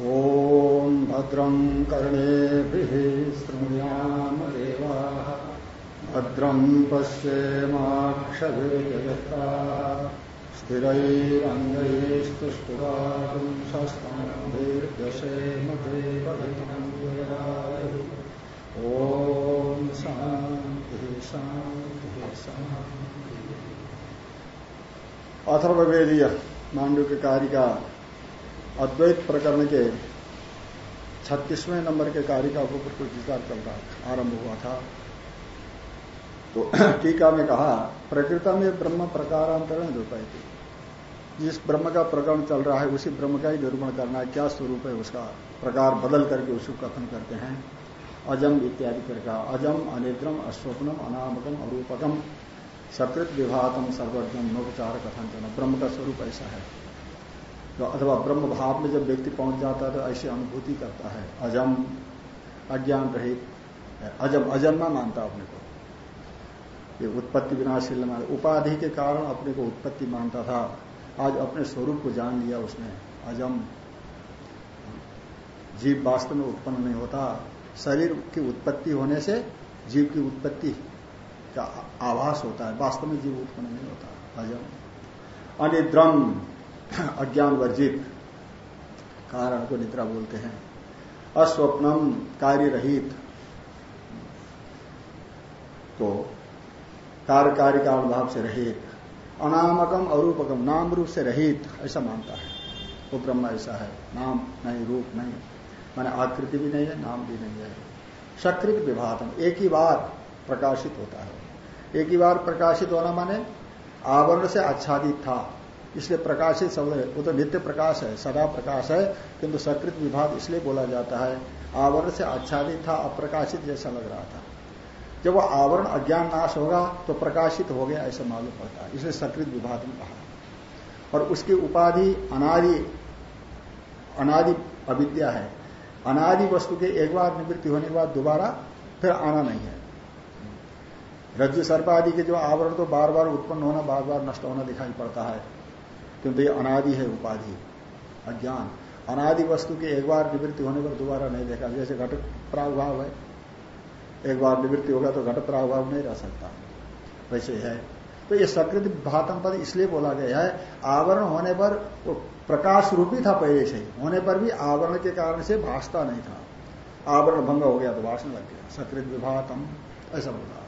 ॐ भद्रं कर्णेभिः शृणुयाम देवाः भद्रं पश्येमाक्षभिर्यजत्राः स्थिरैरङ्गैस्तुष्टुवागुं सस्तम्भिर्यशेम देवहितं जयाय ॐ शान्तिः शान्तिः शान्तिः। अथर्ववेदीय का अद्वैत प्रकरण के छत्तीसवें नंबर के कारिका के ऊपर कुछ विचार चल रहा आरंभ हुआ था। तो टीका में कहा, प्रकृता में ब्रह्म प्रकारांतरण निरूपाई थी जिस ब्रह्म का प्रकरण चल रहा है, उसी ब्रह्म का ही निरूपण करना है। क्या स्वरूप है उसका? प्रकार बदल करके उसको कथन करते हैं। अजम इत्यादि प्रकार। अजम, अनिद्रम, अस्वप्नम, अनामकम, अरूपकम, सकृत विभातम, सर्वज्ञम नोपचार कथन करना। ब्रह्म का स्वरूप ऐसा है। अथवा ब्रह्म भाव में जब व्यक्ति पहुँच जाता है तो ऐसी अनुभूति करता है। अजम, अज्ञान रहित। अजम, अजन्मा मानता अपने को। ये उत्पत्ति विनाशील मान उपाधि के कारण अपने को उत्पत्ति मानता था। आज अपने स्वरूप को जान लिया उसने। अजम। जीव वास्तव में उत्पन्न नहीं होता। शरीर की उत्पत्ति होने से जीव की उत्पत्ति का आभास होता है। वास्तव में जीव उत्पन्न नहीं होता। अजम। अनिद्रम। अज्ञान वर्जित कारण को निद्रा बोलते हैं। अस्वप्नम कार्य रहित तो कार्य कार्य का अनुभव से रहित, अनामकम अरूपकम, नाम रूप से रहित, ऐसा मानता है। वो ब्रह्म ऐसा है, नाम नहीं, रूप नहीं। माने आकृति भी नहीं है, नाम भी नहीं है। सकृत विभातम, एक ही बार प्रकाशित होता है। एक ही बार प्रकाशित होना माने आवरण से आच्छादित था। इसलिए प्रकाशित शब्द है। वो तो नित्य प्रकाश है, सदा प्रकाश है, किंतु सकृत विभाग इसलिए बोला जाता है, आवरण से आच्छादित था, अप्रकाशित जैसा लग रहा था। जब वो आवरण अज्ञान नाश होगा तो प्रकाशित हो गया ऐसा मालूम पड़ता है। इसलिए सकृत विभाग में कहा। और उसकी उपाधि अनादि अनादि अविद्या है। अनादि वस्तु के एक बार निवृत्ति होने के बाद दोबारा फिर आना नहीं है। रज्जु सर्प आदि के जो आवरण तो बार बार उत्पन्न होना बार बार नष्ट होना दिखाई पड़ता है। क्योंकि ये अनादि है, उपाधि अज्ञान। अनादि वस्तु के एक बार निवृत्ति होने पर दोबारा नहीं देखा। जैसे घट प्रागभाव है, एक बार निवृत्ति होगा तो घट प्रागभाव नहीं रह सकता। वैसे है। तो ये सकृत भातम पद इसलिए बोला गया है, आवरण होने पर वो प्रकाश रूपी था पहले से होने पर भी आवरण के कारण से भाषता नहीं था। आवरण भंग हो गया तो भाषण लग गया। सकृत विभातम, ऐसा बोला।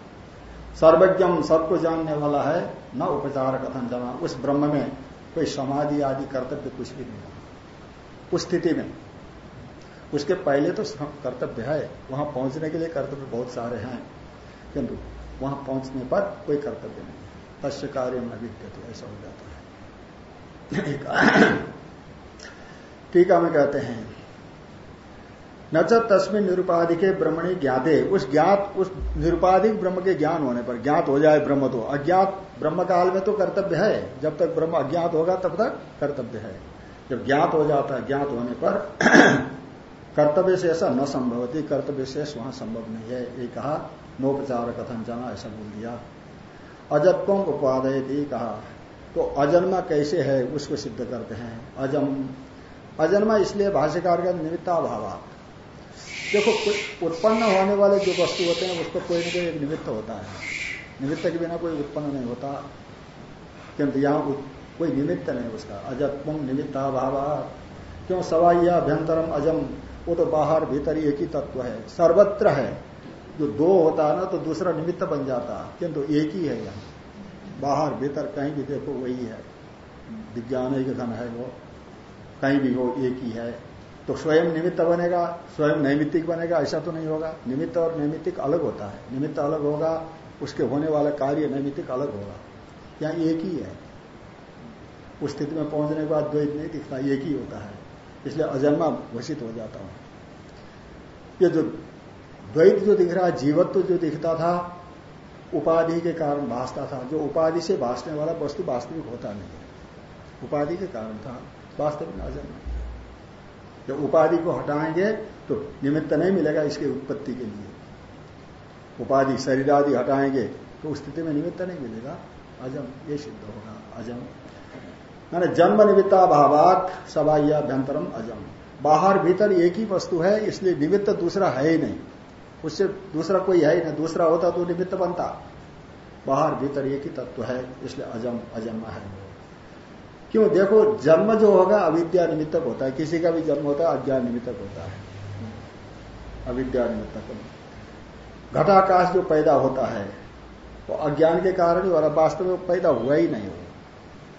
सर्वज्ञम सबको जानने वाला है, न उपचार कथन जमा। उस ब्रह्म में कोई समाधि आदि कर्तव्य कुछ भी नहीं उस स्थिति में। उसके पहले तो कर्तव्य है। वहाँ पहुँचने के लिए कर्तव्य बहुत सारे हैं। किंतु वहाँ पहुँचने पर कोई कर्तव्य नहीं तस्य कार्य में विद्यते, ऐसा हो जाता है। टीका में कहते हैं। न तस्मिन निरुपाधिके ब्रह्मणी ज्ञाते। उस ज्ञात, उस निरुपाधिक ब्रह्म के ज्ञान होने पर ज्ञात हो जाए ब्रह्म तो। अज्ञात ब्रह्म काल में तो कर्तव्य है। जब तक ब्रह्म अज्ञात होगा, तब तक कर्तव्य है। जब ज्ञात हो जाता है, ज्ञात होने पर कर्तव्य से ऐसा न संभवती, कर्तव्य शेष वहाँ संभव नहीं है। ये कहा, नोपचार कथन जाना, ऐसा बोल दिया। अजत्व उपादय कहा। तो अजन्मा कैसे है, उसको सिद्ध करते हैं। अजम, अजन्मा इसलिए भाष्यकार का निमित्ताभाव देखो उत्पन्न होने वाले जो वस्तु होते हैं, उसको कोई ना कोई एक निमित्त होता है। निमित्त के बिना कोई उत्पन्न नहीं होता। किंतु यहाँ कोई निमित्त नहीं उसका। अजत्व निमित्ताभाव क्यों? सवाई अभ्यंतरम अजम। वो तो बाहर भीतर एक ही तत्व है। सर्वत्र है। जो दो होता है ना तो दूसरा निमित्त बन जाता है। किंतु एक ही है यहाँ। बाहर भीतर कहीं भी देखो, वही है। विज्ञान एक घन है वो। कहीं भी हो, एक ही है। तो स्वयं निमित्त बनेगा, स्वयं नैमित्तिक बनेगा, ऐसा तो नहीं होगा। निमित्त और नैमित्तिक अलग होता है। निमित्त अलग होगा, उसके होने वाला कार्य नैमित्तिक अलग होगा। यहाँ एक ही है। उस स्थिति में पहुँचने के बाद द्वैत नहीं दिखता, एक ही होता है। इसलिए अजन्मा घोषित हो जाता हूँ। ये जो द्वैत जो दिख रहा है जीवत्व जो दिखता था, उपाधि के कारण भासता था। जो उपाधि से भासने वाला वस्तु वास्तविक होता नहीं उपाधि के कारण था, वास्तविक अजन्मा। जब उपाधि को हटाएँगे तो निमित्त नहीं मिलेगा इसकी उत्पत्ति के लिए। उपाधि शरीर आदि हटाएँगे तो स्थिति में निमित्त नहीं मिलेगा। अजम, ये सिद्ध होगा, अजम। मैंने जन्म निमित्ताभावात सबाह्याभ्यंतरम अजम। बाहर भीतर एक ही वस्तु है, इसलिए निमित्त दूसरा है ही नहीं। उससे दूसरा कोई है ही नहीं, दूसरा होता तो निमित्त बनता। बाहर भीतर एक ही तत्व है, इसलिए अजम अजम है क्यों? देखो, जन्म जो होगा, अविद्या निमित्तक होता है। किसी का भी जन्म होता है, अज्ञान निमित्तक होता है। अविद्या निमित्तक घटाकाश जो पैदा होता है, वो अज्ञान के कारण ही हो रहा वास्तव में पैदा हुआ ही नहीं हो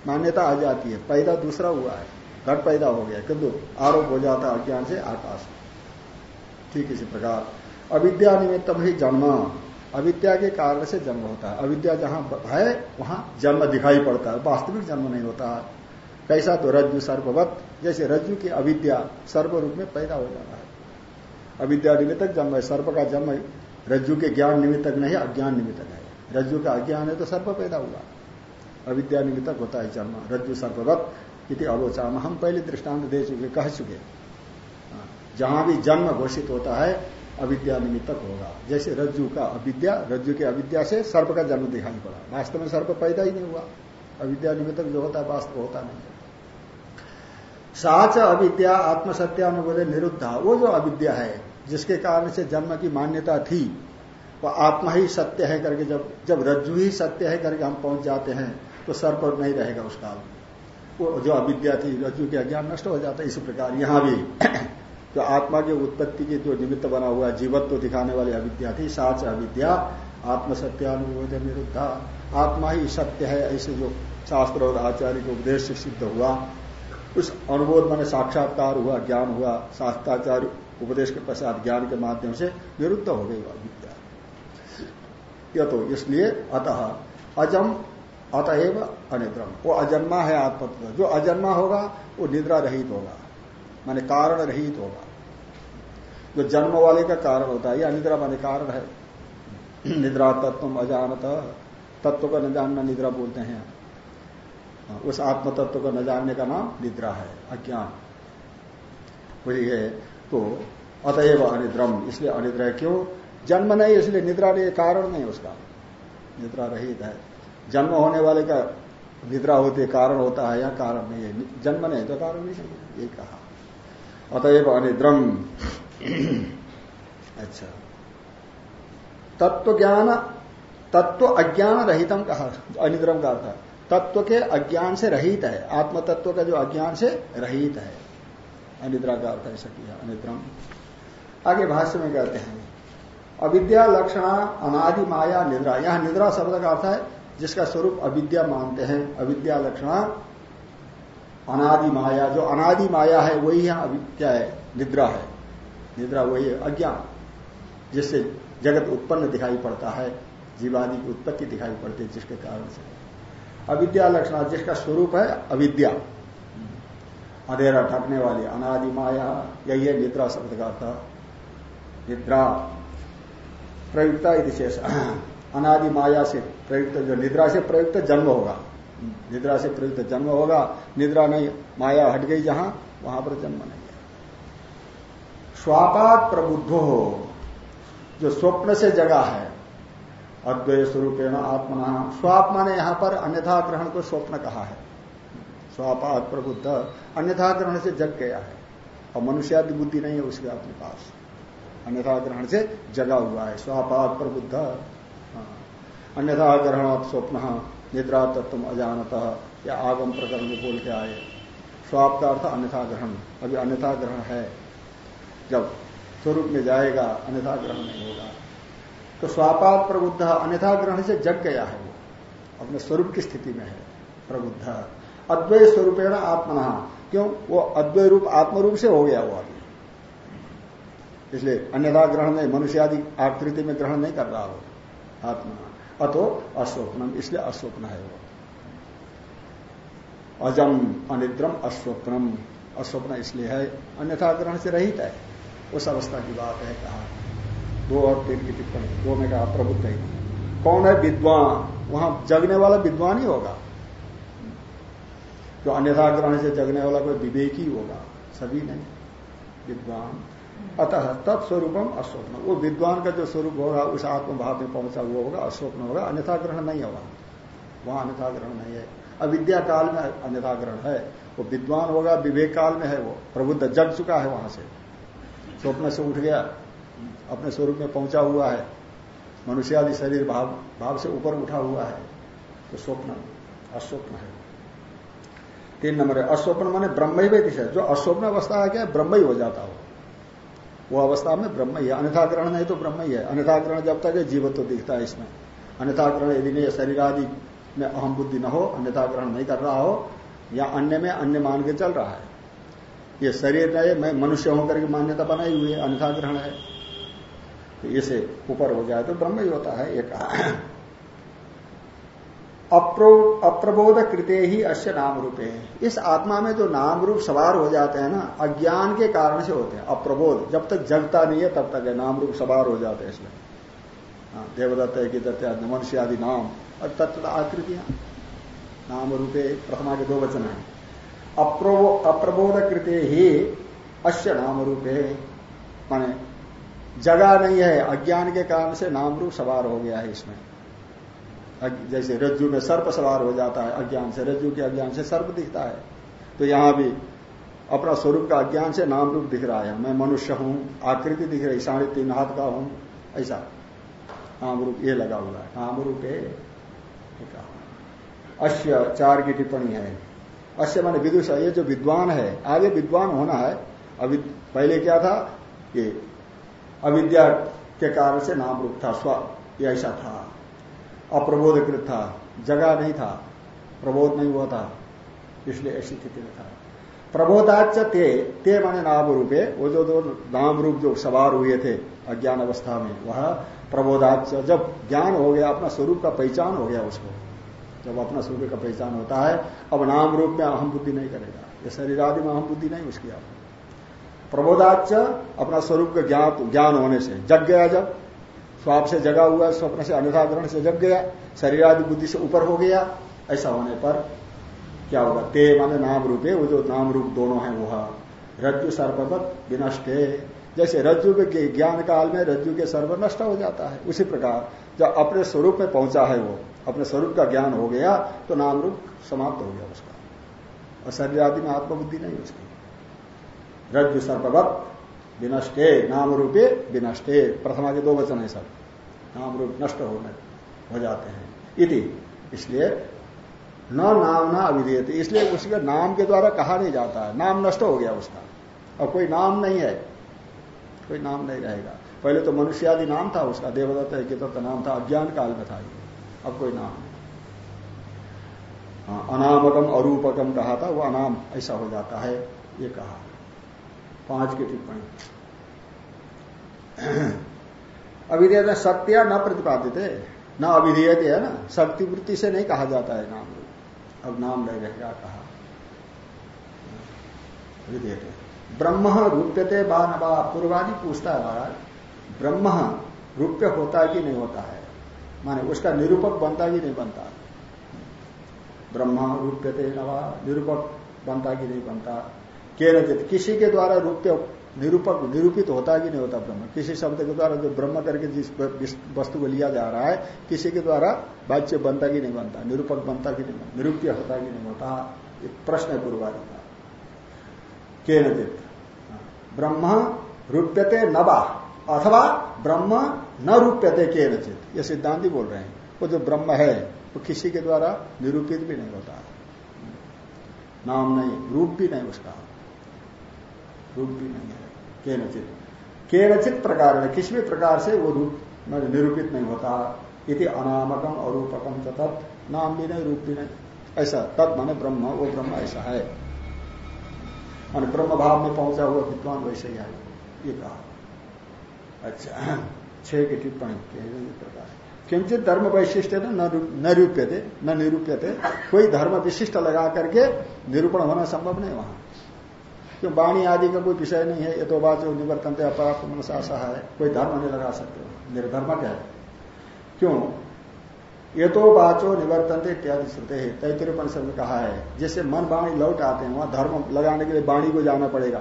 मान्यता आ जाती है। पैदा दूसरा हुआ है। घट पैदा हो गया। किंतु आरोप हो जाता है अज्ञान से आकाश ठीक इसी प्रकार। अविद्या निमित्त ही जन्म। अविद्या के कारण से जन्म होता है। अविद्या जहाँ है, वहाँ जन्म दिखाई पड़ता है। वास्तविक जन्म नहीं होता। कैसा तो रज्जु सर्ववत जैसे रज्जु की अविद्या सर्व रूप में पैदा हो जाना है। अविद्या निमित्तक जन्म है सर्प का जन्म रज्जु के ज्ञान निमित्तक नहीं अज्ञान निमित्तक है। रज्जु का अज्ञान है तो सर्प पैदा हुआ। अविद्या निमित्तक होता है जन्म रज्जु सर्ववत इति अवोचाम। हम पहले दृष्टांत दे चुके कह चुके हाँ, जहाँ भी जन्म घोषित होता है अविद्या निमित्तक होगा। जैसे रज्जु का अविद्या रज्जु के अविद्या से सर्प का जन्म दिखाई पड़ा। वास्तव में सर्प पैदा ही नहीं हुआ। अविद्या निमित्तक जो होता है वास्तव होता नहीं साच अविद्या आत्मसत्यानुबोध निरुद्धा। वो जो अविद्या है, जिसके कारण से जन्म की मान्यता थी वह आत्मा ही सत्य है करके जब जब रज्जु ही सत्य है करके हम पहुँच जाते हैं तो सर पर नहीं रहेगा उस काल। वो जो अविद्या थी, रज्जु के अज्ञान नष्ट हो जाता है इसी प्रकार। यहाँ भी जो आत्मा की उत्पत्ति की जो निमित्त बना हुआ जीवत्व तो दिखाने वाली अविद्या थी साच अविद्या आत्मसत्यानुबोध निरुद्धा। आत्मा ही सत्य है, ऐसे जो शास्त्र और आचार्य के उपदेश से सिद्ध हुआ। उस अनुबोध मैंने साक्षात्कार हुआ ज्ञान हुआ शास्त्राचार्य उपदेश के पश्चात ज्ञान के माध्यम से निरुद्ध हो गई अविद्या यह तो इसलिए अतः अजम अतएव अनिद्रम। वो अजन्मा है आत्मत्व जो अजन्मा होगा वो निद्रा रहित होगा माने कारण रहित होगा। जो जन्म वाले का कारण होता है या निद्रा माने कारण है। निद्रा तत्व अजानत। तत्व का न जानना निद्रा बोलते हाँ, उस आत्म तत्व को न जानने का नाम निद्रा है, अज्ञान। बोलिए तो अतएव अनिद्रम, इसलिए अनिद्रा क्यों? जन्म नहीं, इसलिए निद्रा नहीं कारण नहीं उसका। निद्रा रहित है। जन्म होने वाले का निद्रा होती है कारण होता है या कारण नहीं है? जन्म नहीं तो कारण नहीं ये कहा। अतएव अनिद्रम। अच्छा। तत्व ज्ञान तत्व अज्ञान रहितम कहा, अनिद्रम का अर्थ तत्व के अज्ञान से रहित है। आत्म तत्व का जो अज्ञान से रहित है। अनिद्रा का अर्थ ऐसा किया, अनिद्रम। आगे भाष्य में कहते हैं, अविद्या लक्षण अनादि माया निद्रा। यहाँ निद्रा शब्द का अर्थ है, जिसका स्वरूप अविद्या मानते हैं। अविद्या लक्षण अनादि माया। जो अनादि माया है, वही यहाँ क्या है, निद्रा है। निद्रा वही है, अज्ञान, जिससे जगत उत्पन्न दिखाई पड़ता है, जीवादि की उत्पत्ति दिखाई पड़ती है, जिसके कारण से। अविद्या लक्षण, जिसका स्वरूप है अविद्या। अंधेरा ढकने वाली, अनादि माया, यही है निद्रा शब्द का अर्थ। निद्रा, प्रयुक्ता शेष। अनादि माया से प्रयुक्त, जो निद्रा से प्रयुक्त जन्म होगा। निद्रा से प्रयुक्त जन्म होगा, निद्रा नहीं, माया हट गई जहाँ, वहाँ पर जन्म नहीं है। स्वापात प्रबुद्धो हो जो स्वप्न से जगा है अद्वय स्वरूपेण आत्मना स्वात्मा ने यहाँ पर अन्यथा ग्रहण को स्वप्न कहा है। स्वापात प्रबुद्ध। अन्यथा ग्रहण से जग गया है। और मनुष्यादि बुद्धि नहीं है उसके अपने पास। अन्यथा ग्रहण से जगा हुआ है। स्वापात प्रबुद्ध। हाँ। अन्यथा ग्रहण स्वप्न निद्रा तत्व अजानत, या आगम प्रकरण में बोल के आए। स्वाप का अर्थ अन्यथा ग्रहण अभी अन्यथा ग्रहण है। जब स्वरूप में जाएगा अन्यथा ग्रहण नहीं होगा। तो स्वापात प्रबुद्ध अन्यथा ग्रहण से जग गया है वो। अपने स्वरूप की स्थिति में है, प्रबुद्ध। अद्वैत स्वरूपेण आत्मना। क्यों? वो अद्वैत रूप आत्म रूप से हो गया वो अभी इसलिए अन्यथा ग्रहण नहीं मनुष्य आदि आकृति में ग्रहण नहीं कर रहा हो आत्मा। अतो अस्वप्नम इसलिए अस्वप्न है वो। अजम अनिद्रम अस्वप्नम अस्वप्न इसलिए है, अन्यथा ग्रहण से रहित है। उस अवस्था की बात है, कहा। दो और तीन की टिप्पणी, दो में कहा प्रबुद्ध है कौन है विद्वान? वहाँ जगने वाला विद्वान ही होगा। जो अन्यथा ग्रहण से जगने वाला कोई विवेकी होगा, सभी नहीं। विद्वान। अतः तत्स्वरूपम अस्वप्न वो विद्वान का जो स्वरूप होगा उस आत्मभाव में पहुँचा हुआ होगा अस्वप्न होगा। अन्यथा ग्रहण नहीं होगा। वहाँ अन्यथा ग्रहण नहीं है। अविद्या काल में अन्यथा ग्रहण है। वो विद्वान होगा, विवेक काल में है वो। प्रबुद्ध जग चुका है वहाँ से। स्वप्न से उठ गया। अपने स्वरूप में पहुँचा हुआ है। मनुष्य आदि शरीर भाव भाव से ऊपर उठा हुआ है। तो स्वप्न, अस्वप्न है। तीन नंबर है, अस्वप्न माने ब्रह्म ही दिशा जो अस्वप्न अवस्था है क्या ब्रह्म ही हो जाता हो। वो अवस्था में ब्रह्म ही है। अन्यथा ग्रहण नहीं तो ब्रह्म ही है। अन्यथा ग्रहण जब तक है तो दिखता है इसमें। अन्यथा ग्रहण यदि नहीं शरीर आदि में अहम बुद्धि न हो अन्यथा ग्रहण नहीं कर रहा हो, या अन्य में अन्य मान के चल रहा है। ये शरीर नहीं मैं मनुष्य होकर के मान्यता बनाई हुई है अन्यथा ग्रहण है। इसे ऊपर हो जाए तो ब्रह्म ही होता है एक अप्रबोध कृते ही अश्य नाम रूपे इस आत्मा में जो नाम रूप सवार हो जाते हैं ना अज्ञान के कारण से होते हैं अप्रबोध। जब तक जगता नहीं है तब तक है नाम रूप सवार हो जाते हैं इसमें। हाँ, देवदत्त की दत्त मनुष्य आदि नाम। और तत्व आकृतियाँ। नाम रूपे प्रथमा के दो वचन है। अप्रबोध कृते ही अश्य नाम रूपे माने जगह नहीं है, अज्ञान के कारण से नाम रूप सवार हो गया है इसमें। जैसे रज्जु में सर्प सवार हो जाता है, अज्ञान से, रज्जु के अज्ञान से सर्प दिखता है। तो यहाँ भी अपना स्वरूप का अज्ञान से नाम रूप दिख रहा है। मैं मनुष्य हूँ, आकृति दिख रही, साढ़े तीन हाथ का हूँ, ऐसा। नाम रूप ये लगा हुआ है। नाम रूप है अश्य चार की टिप्पणी है। अश्य माने विदुष, ये जो विद्वान है, आगे विद्वान होना है अभी पहले क्या था? ये अविद्या के कारण से नाम रूप था, स्व ऐसा था। अप्रबोधकृत था। जगह नहीं था। प्रबोध नहीं हुआ था। इसलिए ऐसी स्थिति में था। प्रबोधाच ते ते माने नाम रूपे। वो जो दो नाम रूप जो सवार हुए थे अज्ञान अवस्था में, वह प्रबोधाच जब ज्ञान हो गया, अपना स्वरूप का पहचान हो गया उसको, जब अपना स्वरूप का पहचान होता है, अब नाम रूप में अहम बुद्धि नहीं करेगा। ये शरीर आदि में अहम बुद्धि नहीं, उसकी आप प्रबोधाच अपना स्वरूप का ज्ञान ज्ञान होने से जग गया जब। स्वाप से जगा हुआ स्वप्न से अनुसाग्रहण से जग गया शरीर आदि बुद्धि से ऊपर हो गया। ऐसा होने पर क्या होगा? ते माने नाम रूप, वो जो नाम रूप दोनों है वह। रज्जु सर्ववत विनष्ट। जैसे रज्जु के ज्ञान काल में रज्जु के सर्व नष्ट हो जाता है, उसी प्रकार जब अपने स्वरूप में पहुँचा है वो, अपने स्वरूप का ज्ञान हो गया तो नाम रूप समाप्त हो गया उसका। और शरीर आदि में आत्मबुद्धि नहीं उसकी। रज्जु सर्ववत विनष्टे नाम रूपे विनष्टे। प्रथमा के दो वचन है सब। नाम रूप नष्ट होने हो जाते हैं। इति। इसलिए न नाम ना अविधेयत। इसलिए उसके नाम के द्वारा कहा नहीं जाता है। नाम नष्ट हो गया उसका। अब कोई नाम नहीं है। कोई नाम नहीं रहेगा। पहले तो मनुष्य आदि नाम था उसका। देवदत्त है तो नाम था अज्ञान काल में था अब कोई नाम नहीं। हाँ, अनामकम अरूपकम कहा था वो अनाम ऐसा हो जाता है ये कहा। पाँच की टिप्पणी। अविधेयत में सत्य न प्रतिपादित है। न अविधेयत है ना? शक्ति वृत्ति से नहीं कहा जाता है नाम। अब नाम नहीं रहेगा कहा। ब्रह्म रूप्यते बा न बा। पूर्वादि पूछता है महाराज, ब्रह्म रूप्य होता है कि नहीं होता है? माने उसका निरूपक बनता कि नहीं बनता? ब्रह्म रूप्यते नवा निरूपक बनता कि नहीं बनता? के किसी के द्वारा रूप्य निरूपक, निरूपित होता कि नहीं होता ब्रह्म? किसी शब्द के द्वारा जो ब्रह्म करके जिस वस्तु को लिया जा रहा है, किसी के द्वारा वाच्य बनता कि नहीं बनता, निरूपक बनता कि नहीं निरूप्य होता कि नहीं होता? एक प्रश्न है पूर्वादि का। के नचित ब्रह्म रूप्यते नवा, अथवा ब्रह्म न रूप्यते के नचित ये सिद्धांति बोल रहे हैं। वो जो ब्रह्म है, वो किसी के द्वारा निरूपित भी नहीं होता। नाम नहीं, रूप भी नहीं उसका। रूप भी नहीं है। के नचित के नचित प्रकार में किसी भी प्रकार से वो रूप निरूपित नहीं होता? इति अनामकम अरूपकम तत्, नाम भी नहीं, रूप भी नहीं। ऐसा, तत् माने ब्रह्म, वो ब्रह्म ऐसा है। मान ब्रह्म भाव में पहुँचा हुआ विद्वान वैसे ही है ये कहा। अच्छा छह की टिप्पणी प्रकार। किंचित धर्म वैशिष्ट न रूप्य थे न निरूप्य थे कोई धर्म विशिष्ट लगा करके निरूपण होना संभव नहीं वहाँ। क्यों वाणी आदि का कोई विषय नहीं है? ये तो बात जो निवर्तन अपराध मनसा है। कोई धर्म नहीं लगा सकते। निर्धर्म क्या है? क्यों? ये तो बाचो निवर्तन इत्यादि श्रुते है। तैतृय परिषद में कहा है, जिससे मन वाणी लौट आते हैं, वहाँ धर्म लगाने के लिए वाणी को जाना पड़ेगा।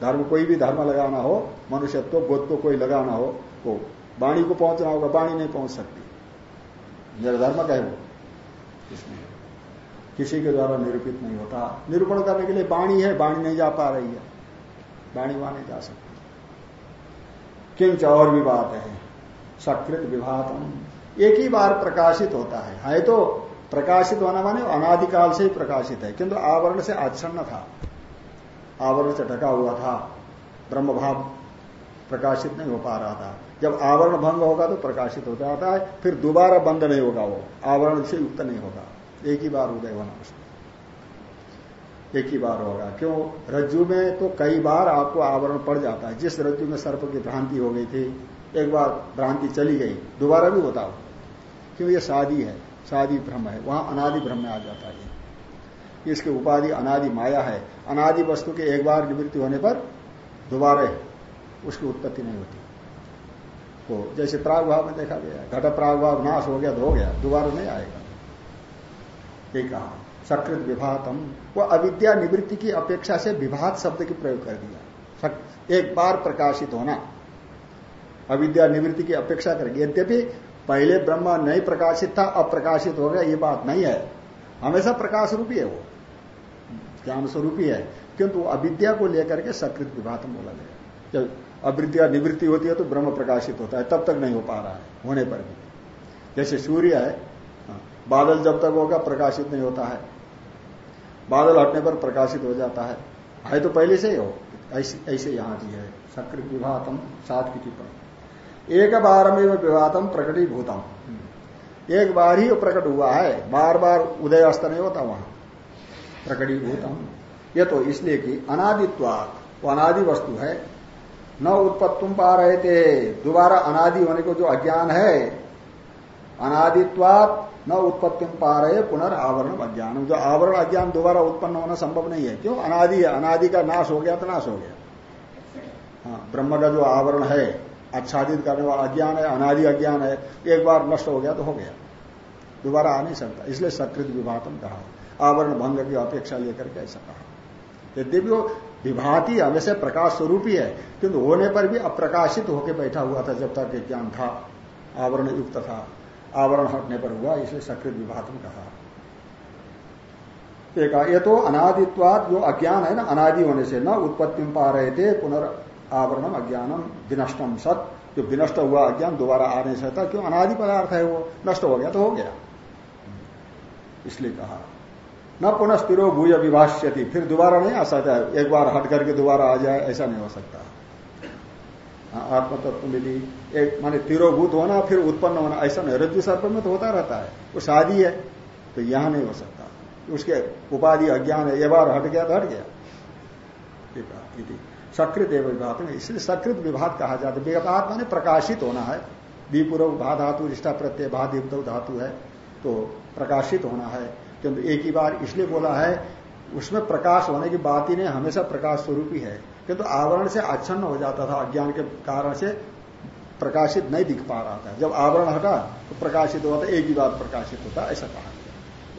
धर्म कोई भी धर्म लगाना हो, मनुष्यत्व बोध को कोई लगाना हो, वो वाणी को पहुँचना होगा, वाणी नहीं पहुँच सकती। निर्धर्म है वो। इसमें किसी के द्वारा निरूपित नहीं होता। निरूपण करने के लिए वाणी है वाणी नहीं जा पा रही है। वाणी वहाँ नहीं जा सकती। किंच और भी बात है। सकृत विभातम। एक ही बार प्रकाशित होता है। है तो प्रकाशित होना माने अनादिकाल से ही प्रकाशित है। किंतु आवरण से आच्छन्न था। आवरण से ढका हुआ था। ब्रह्म भाव प्रकाशित नहीं हो पा रहा था। जब आवरण भंग होगा तो प्रकाशित हो जाता है। फिर दोबारा बंद नहीं होगा वो। आवरण से युक्त नहीं होगा। एक ही बार उदय होना उसमें एक ही बार होगा। क्यों? रज्जु में तो कई बार आपको आवरण पड़ जाता है। जिस रज्जु में सर्प की भ्रांति हो गई थी, एक बार भ्रांति चली गई, दोबारा भी होता हो। क्यों? ये शादी है शादी भ्रम है, वहाँ अनादि भ्रम में आ जाता है इसकी उपाधि अनादि माया है। अनादि वस्तु के एक बार निवृत्ति होने पर दोबारा उसकी उत्पत्ति नहीं होती। तो जैसे प्रागभाव में देखा गया घट प्रागभाव नाश हो गया हो गया, दोबारा नहीं आएगा। ये कहा सकृत विभातम। वो अविद्या निवृत्ति की अपेक्षा से विभात शब्द की प्रयोग कर दिया। एक बार प्रकाशित होना। अविद्या निवृत्ति की अपेक्षा करेगी यद्यपि पहले ब्रह्म नहीं प्रकाशित था अब प्रकाशित हो गया ये बात नहीं है। हमेशा प्रकाश रूपी है वो। ज्ञान स्वरूप ही। किंतु अविद्या को लेकर के सकृत विभातम बोला गया। जब अविद्या निवृत्ति होती है तो ब्रह्म प्रकाशित होता है तब तक नहीं हो पा रहा है होने पर भी। जैसे सूर्य हाँ, बादल जब तक होगा, प्रकाशित नहीं होता है। बादल हटने पर प्रकाशित हो जाता है। है तो पहले से ही हो। ऐसे यहाँ भी है। सकृत विभातम, सात की टिप्पणी। एक बार में विभातम प्रकटी भूतम एक बार ही प्रकट हुआ है। बार बार उदय अस्त नहीं होता वहाँ। प्रकटी भूतम ये तो इसलिए कि अनादित्वात, वो अनादि वस्तु है। न उत्पत्तुम पा रहे थे। दोबारा अनादि होने को जो अज्ञान है, अनादित्वात न उत्पत्ति पा रहे पुनर्वरण अज्ञान। जो आवरण अज्ञान दोबारा उत्पन्न होना संभव नहीं है। क्यों? अनादि है। अनादि का नाश हो गया तो नाश हो गया। हाँ ब्रह्म का जो आवरण है, आच्छादित करने वाला अज्ञान है, अनादि अज्ञान है, एक बार नष्ट हो गया तो हो गया। दोबारा आ नहीं सकता। इसलिए सकृत विभातम कहा। आवरण भंग की अपेक्षा लेकर के ऐसा कहा। यद्यपि वो विभाति हमेशा प्रकाश स्वरूप ही है किंतु होने पर भी अप्रकाशित होकर बैठा हुआ था जब तक ज्ञान था, आवरण युक्त था। आवरण हटने पर हुआ, इसे सकृत विभातम कहा। एक, ये तो अनादित्वाद जो अज्ञान है ना, अनादि होने से न उत्पत्ति पा रहे थे पुनर्वरणम अज्ञानम विनष्टम सत। जो विनष्ट हुआ अज्ञान, दोबारा आ नहीं सकता क्यों? अनादि पदार्थ है वो, नष्ट हो गया तो हो गया। इसलिए कहा, न पुनः स्थिरो भूय विभाष्यति, फिर दोबारा नहीं आ सकता है एक बार हट करके दोबारा आ जाए, ऐसा नहीं हो सकता। आत्म तत्व विधि एक माने तिरोभूत होना, फिर उत्पन्न होना, ऐसा नहीं। रज्जु सर्प में तो होता रहता है। वो शादी है तो यहाँ नहीं हो सकता। उसके उपाधि अज्ञान है, ये बार हट गया तो हट गया। सकृत एवं विभाग में। इसलिए सकृत विभाग कहा जाता है। विभाग माने प्रकाशित होना है। विपूर्व भा धातु रिष्टा प्रत्यय, भा धातु है। तो प्रकाशित होना है। किंतु एक ही बार इसलिए बोला है, उसमें प्रकाश होने की बात ही नहीं, हमेशा प्रकाश स्वरूप ही है। किंतु तो आवरण से आच्छन्न हो जाता था, अज्ञान के कारण से प्रकाशित नहीं दिख पा रहा था। जब आवरण हटा तो प्रकाशित हुआ था एक ही बार प्रकाशित होता, ऐसा कहा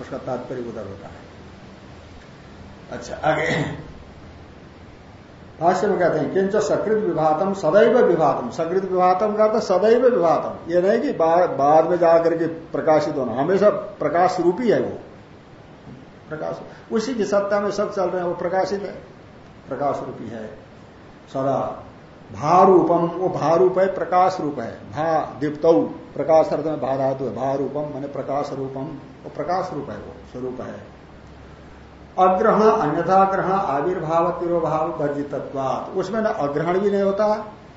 उसका तात्पर्य उधर होता है। अच्छा आगे। भाष्य में कहते हैं, किंच सकृत विभातम, सदैव विभातम। सकृत विभातम का तो सदैव विभातम। ये नहीं कि बाद में जाकर के प्रकाशित होना। हमेशा प्रकाश रूपी है वो। प्रकाश उसी की सत्ता में सब चल रहे हैं, वो प्रकाशित है। प्रकाश रूपी है। सदा भारूपम, वो भारूप है प्रकाश रूप है। भा दीप्त प्रकाश अर्थ में भाधातु भारूपम मैंने प्रकाश रूपम वो प्रकाश रूप है, वो स्वरूप है। अग्रहण अन्यथा ग्रहण आविर्भाव, तिरोभाव वर्जित उसमें न अग्रहण भी नहीं होता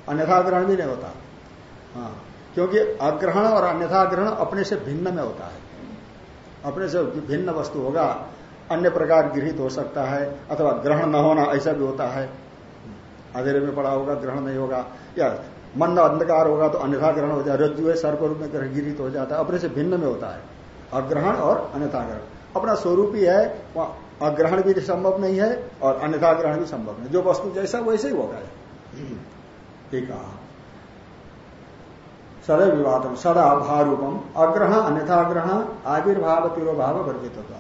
अन्यथा ग्रहण भी नहीं होता। हाँ क्योंकि अग्रहण और अन्यथा ग्रहण अपने से भिन्न में होता है। अपने से भिन्न वस्तु होगा। अन्य प्रकार गृहित हो सकता है, अथवा ग्रहण न होना ऐसा भी होता है। अंधेरे में पड़ा होगा, ग्रहण नहीं होगा, या मन अंधकार होगा तो अन्यथा ग्रहण हो जाए रज्जु सर्प रूप में ग्रह गिरित हो जाता है, अपने से भिन्न में होता है, अग्रहण और अन्यथा ग्रहण। अपना स्वरूप ही है अग्रहण भी संभव नहीं है और अन्यथा ग्रहण भी संभव नहीं जो वस्तु जैसा वैसे ही होगा। है। सदैव विवादम सदा भारूपम अग्रहण अन्यथा ग्रहण आविर्भाव तिरोभाव वर्जित होता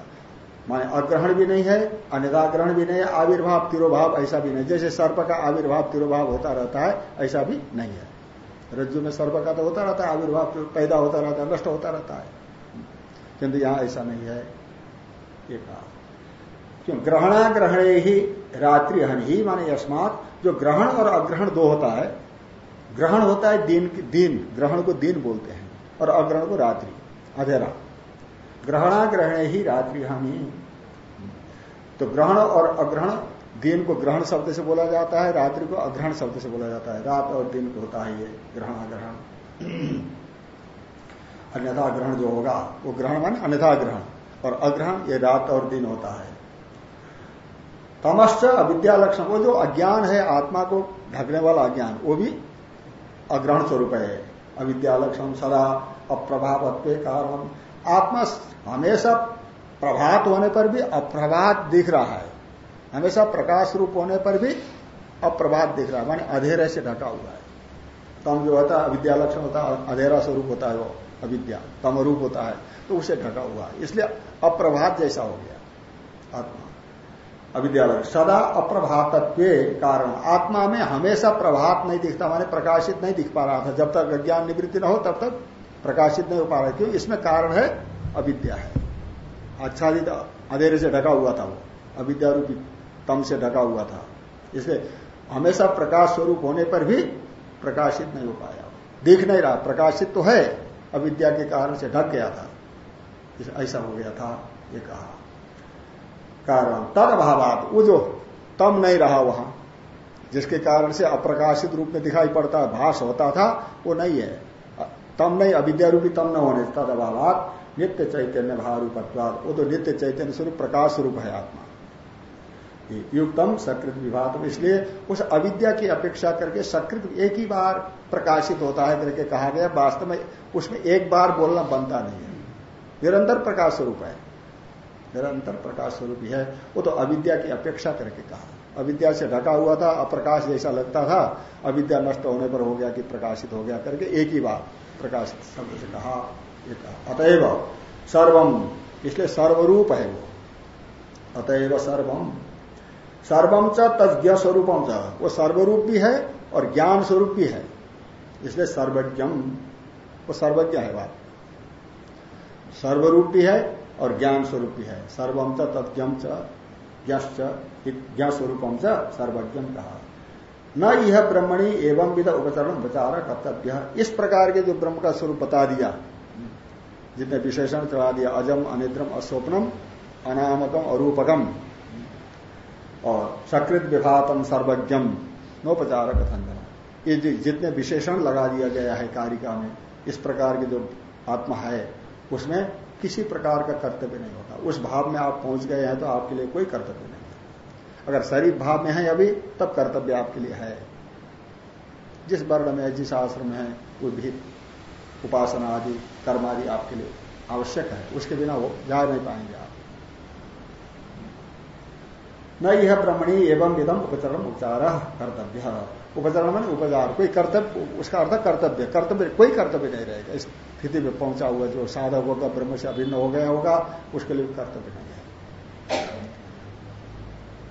माने अग्रहण भी नहीं है अन्यदाग्रहण भी नहीं है, आविर्भाव, तिरोभाव ऐसा भी नहीं। जैसे सर्प का आविर्भाव, तिरोभाव होता रहता है, ऐसा भी नहीं है। रज्जु में सर्प का तो होता रहता है, आविर्भाव पैदा होता रहता है, नष्ट होता रहता है। किंतु यहाँ ऐसा नहीं है। ये कहा। क्यों? ग्रहणाग्रहण ही रात्रि हन ही माने यस्मात, जो ग्रहण और अग्रहण दो होता है, ग्रहण होता है दिन दिन, ग्रहण को दिन बोलते हैं, और अग्रहण को रात्रि, अधेरा। ग्रहणा ग्रहण ही रात्रि हानि तो ग्रहण और अग्रहण, दिन को ग्रहण शब्द से बोला जाता है, रात्रि को अग्रहण शब्द से बोला जाता है। रात और दिन को होता है ये ग्रहण अग्रहण अन्यथा ग्रहण जो होगा, वो ग्रहण मान अन्यथा ग्रहण। और अग्रहण, ये रात और दिन होता है। तमश्च अविद्या लक्षण, वो जो अज्ञान है, आत्मा को ढकने वाला अज्ञान, वो भी अग्रहण स्वरूप है। अविद्या लक्षण सदा अप्रभावत्व कारण आत्मा हमेशा प्रभात होने पर भी अप्रभात दिख रहा है। हमेशा प्रकाश रूप होने पर भी अप्रभात दिख रहा है, माने अधेरे से ढका हुआ है। तम जो होता है, अविद्या लक्षण होता है, अधेरा स्वरूप होता है वो, अविद्या तम रूप होता है तो उसे ढका हुआ है। इसलिए अप्रभात जैसा हो गया, आत्मा। अविद्या सदा अप्रभातत्व कारण। आत्मा में हमेशा प्रभात नहीं दिखता, माने प्रकाशित नहीं दिख पा रहा था। जब तक अज्ञान निवृत्ति न हो, तब तक प्रकाशित नहीं हो पा रहा क्यों इसमें कारण है अविद्या है। आच्छादित अंधेरे से ढका हुआ था वो अविद्या रूपी तम से ढका हुआ था। इसलिए हमेशा प्रकाश स्वरूप होने पर भी प्रकाशित नहीं हो पाया। दिख नहीं रहा, प्रकाशित तो है, अविद्या के कारण से ढक गया था। ऐसा हो गया था, ये कहा। कारण तद अभावात वो जो तम नहीं रहा वहाँ, जिसके कारण से अप्रकाशित रूप में दिखाई पड़ता भाष होता था, वो नहीं है। तम नहीं अविद्या रूपी तम न होने तद अभावात, नित्य चैतन्य भारूपत्वाद वो तो नित्य चैतन्य स्वरूप, प्रकाश स्वरूप है आत्मा। युक्तम सकृत विभाग इसलिए उस अविद्या की अपेक्षा करके सकृत एक ही बार प्रकाशित होता है करके कहा गया। वास्तव में उसमें एक बार बोलना बनता नहीं है। निरंतर प्रकाश स्वरूप है। निरंतर प्रकाश स्वरूप है। वो तो अविद्या की अपेक्षा करके कहा। अविद्या से ढका हुआ था, अप्रकाश जैसा लगता था। अविद्या नष्ट होने पर हो गया कि प्रकाशित हो गया करके एक ही बार। प्रकाशित शब्द से कहा अतएव सर्वम, इसलिए सर्वरूप है वो। अतएव सर्वम। सर्वम च तज्ञ स्वरूपम च। वो सर्वरूप भी है और ज्ञान स्वरूप भी है। इसलिए सर्वज्ञम। वो सर्वज्ञ है बात। सर्वरूप भी है और ज्ञान स्वरूप भी है। सर्वम च तज्ञम च ज्ञ स्वरूपम च सर्वज्ञम कहा। न यह ब्रह्मणी एवं विध उपचरण विचार कर्तव्य। इस प्रकार के जो ब्रह्म का स्वरूप बता दिया, जितने विशेषण चला दिया, अजम, अनिद्रम, अस्वप्नम, अनामकम, अरूपकम, और सकृत विभातम सर्वज्ञम, नोपचार कथन ये जितने विशेषण लगा दिया गया है कारिका में, इस प्रकार के जो आत्मा है, उसमें किसी प्रकार का कर्तव्य नहीं होता। उस भाव में आप पहुँच गए हैं तो आपके लिए कोई कर्तव्य नहीं। अगर शरीर भाव में है अभी, तब कर्तव्य आपके लिए है। जिस वर्ण में, जिस आश्रम में है वो भी उपासना आदि, कर्म आदि आपके लिए आवश्यक है, उसके बिना वो जा नहीं पाएँगे आप। न यह ब्रह्मणी एवं विदम उपचरण उपचार कर्तव्य। उपचरण मान उपचार, कोई कर्तव्य, उसका अर्थ कर्तव्य कर्तव्य, कोई कर्तव्य नहीं रहेगा। इस स्थिति में पहुँचा हुआ जो साधक होगा, ब्रह्म से अभिन्न हो गया होगा, उसके लिए कर्तव्य नहीं है।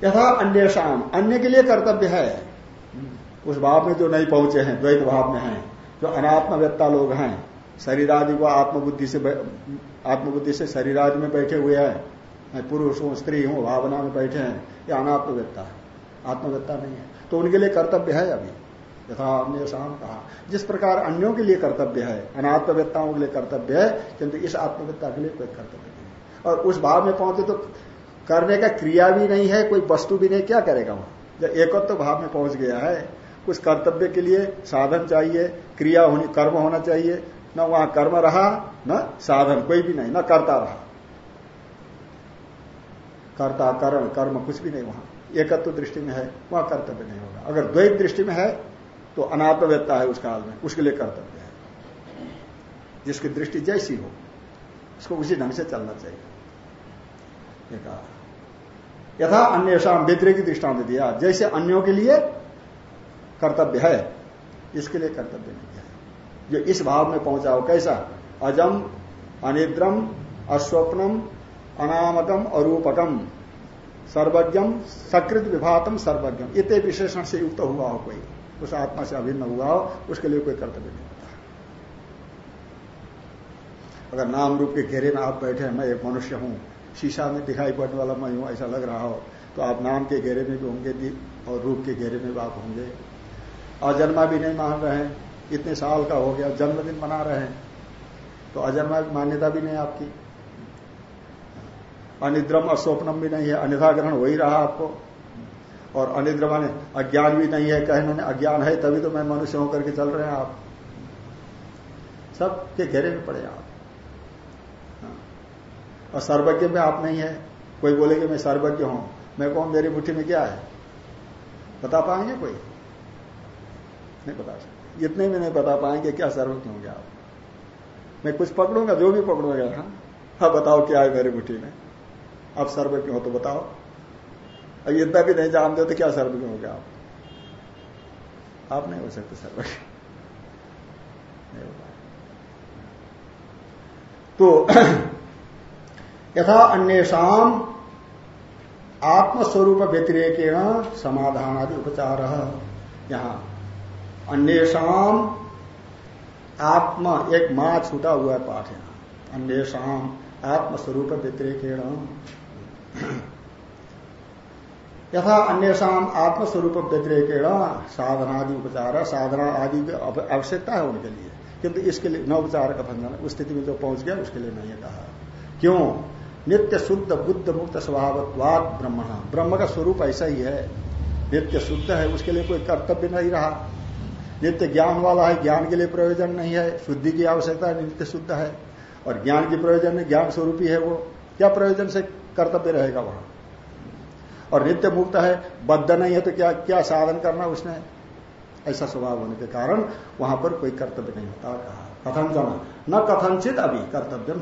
यथा अन्य शाम अन्य के लिए कर्तव्य है। उस भाव में जो नहीं पहुँचे हैं, द्वैत भाव में हैं, जो अनात्मवेत्ता लोग हैं शरीर आदि को आत्मबुद्धि से आत्मबुद्धि से शरीर आदि में बैठे हुए हैं, मैं पुरुष हूँ, स्त्री हूँ, भावना में बैठे हैं, ये अनात्मवेत्ता है। आत्मवेत्ता नहीं है। तो उनके लिए कर्तव्य है अभी। यथा अन्य शाम कहा। जिस प्रकार अन्यों के लिए कर्तव्य है अनात्मवेत्ताओं के लिए कर्तव्य है, किंतु इस आत्मवेत्ता के लिए कोई कर्तव्य नहीं और उस भाव में पहुँचे तो करने का क्रिया भी नहीं है, कोई वस्तु भी नहीं, क्या करेगा वहाँ जब एकत्व तो भाव में पहुँच गया है, कुछ कर्तव्य के लिए साधन चाहिए, क्रिया होनी, कर्म होना चाहिए, न वहाँ कर्म रहा, न साधन, कोई भी नहीं, न करता रहा। कर्ता, कर्म कर्म कुछ भी नहीं वहाँ। एकत्व दृष्टि में है, वहाँ कर्तव्य नहीं होगा। अगर द्वैत दृष्टि में है तो अनात्मवेत्ता है उस काल में, उसके लिए कर्तव्य है। जिसकी दृष्टि जैसी हो, उसको उसी ढंग से चलना चाहिए। कहा। यथा अन्य व्यतिरिक दृष्टांत दिया। जैसे अन्यों के लिए कर्तव्य है, इसके लिए कर्तव्य नहीं है। जो इस भाव में पहुँचा हो कैसा? अजम, अनिद्रम, अस्वप्नम अनामकम अरूपकम, सर्वज्ञम, सकृत विभातम, सर्वज्ञम। इतने विशेषण से युक्त हुआ हो कोई। उस आत्मा से अभिन्न हुआ हो, उसके लिए कोई कर्तव्य नहीं होता। अगर नाम रूप के घेरे में आप बैठे मैं एक मनुष्य हूँ शीशा में दिखाई पड़ने वाला मैं हूँ, ऐसा लग रहा हो। तो आप नाम के घेरे में भी होंगे और रूप के घेरे में भी आप होंगे। अजन्मा भी नहीं मान रहे हैं। इतने साल का हो गया, जन्मदिन मना रहे हैं। तो अजन्मा मान्यता भी नहीं आपकी। अनिद्रम अस्वप्नम भी नहीं है, अन्यथा ग्रहण हो ही रहा आपको। और अनिद्र माने अज्ञान भी नहीं है कहने अज्ञान है, तभी तो मैं मनुष्य होकर के चल रहे हैं आप। सबके घेरे में पड़े आप। और सर्वज्ञ में आप नहीं है। कोई बोले कि मैं सर्वज्ञ हूँ। मैं कौन? मेरी मुट्ठी में क्या है? बता पाएँगे कोई? नहीं बता सकते। इतने में नहीं बता पाएँगे क्या सर्वज्ञ होंगे आप। मैं कुछ पकड़ूँगा, जो भी पकड़ूँगा हाँ। हाँ बताओ क्या है मेरी मुट्ठी में। आप सर्वज्ञ हो तो बताओ। अब इतना भी नहीं जानते तो क्या सर्वज्ञ हो गया आप? आप नहीं हो सकते सर्वज्ञ। तो यथा अन्यम आत्मस्वरूप व्यतिरेकेण समाधान आदि उपचार। यहाँ अन्यम आत्मा एक माँ छूटा हुआ है पाठ यहाँ। अन्यम आत्मस्वरूप व्यतिरेकेण। यथा अन्यम आत्मस्वरूप व्यतिरेकेण साधनादि उपचार, साधना आदि की आवश्यकता है उनके लिए। किंतु इसके लिए न उपचार का बंधन उस स्थिति में जो पहुँच गया, उसके लिए नहीं कहा। क्यों? नित्य शुद्ध बुद्ध मुक्त स्वभावत्वाद ब्रह्म। ब्रह्म का स्वरूप ऐसा ही है। नित्य शुद्ध है, उसके लिए कोई कर्तव्य नहीं रहा। नित्य ज्ञान वाला है, ज्ञान के लिए प्रयोजन नहीं है, शुद्धि की आवश्यकता नित्य शुद्ध है। और ज्ञान की प्रयोजन में ज्ञान स्वरूपी है वो, क्या प्रयोजन से कर्तव्य रहेगा वहाँ? और नित्य मुक्त है, बद्ध नहीं है तो क्या क्या साधन करना उसने? ऐसा स्वभाव होने के कारण वहाँ पर कोई कर्तव्य नहीं होता, कहा। कथन जाना? न कथनचित अभी कर्तव्य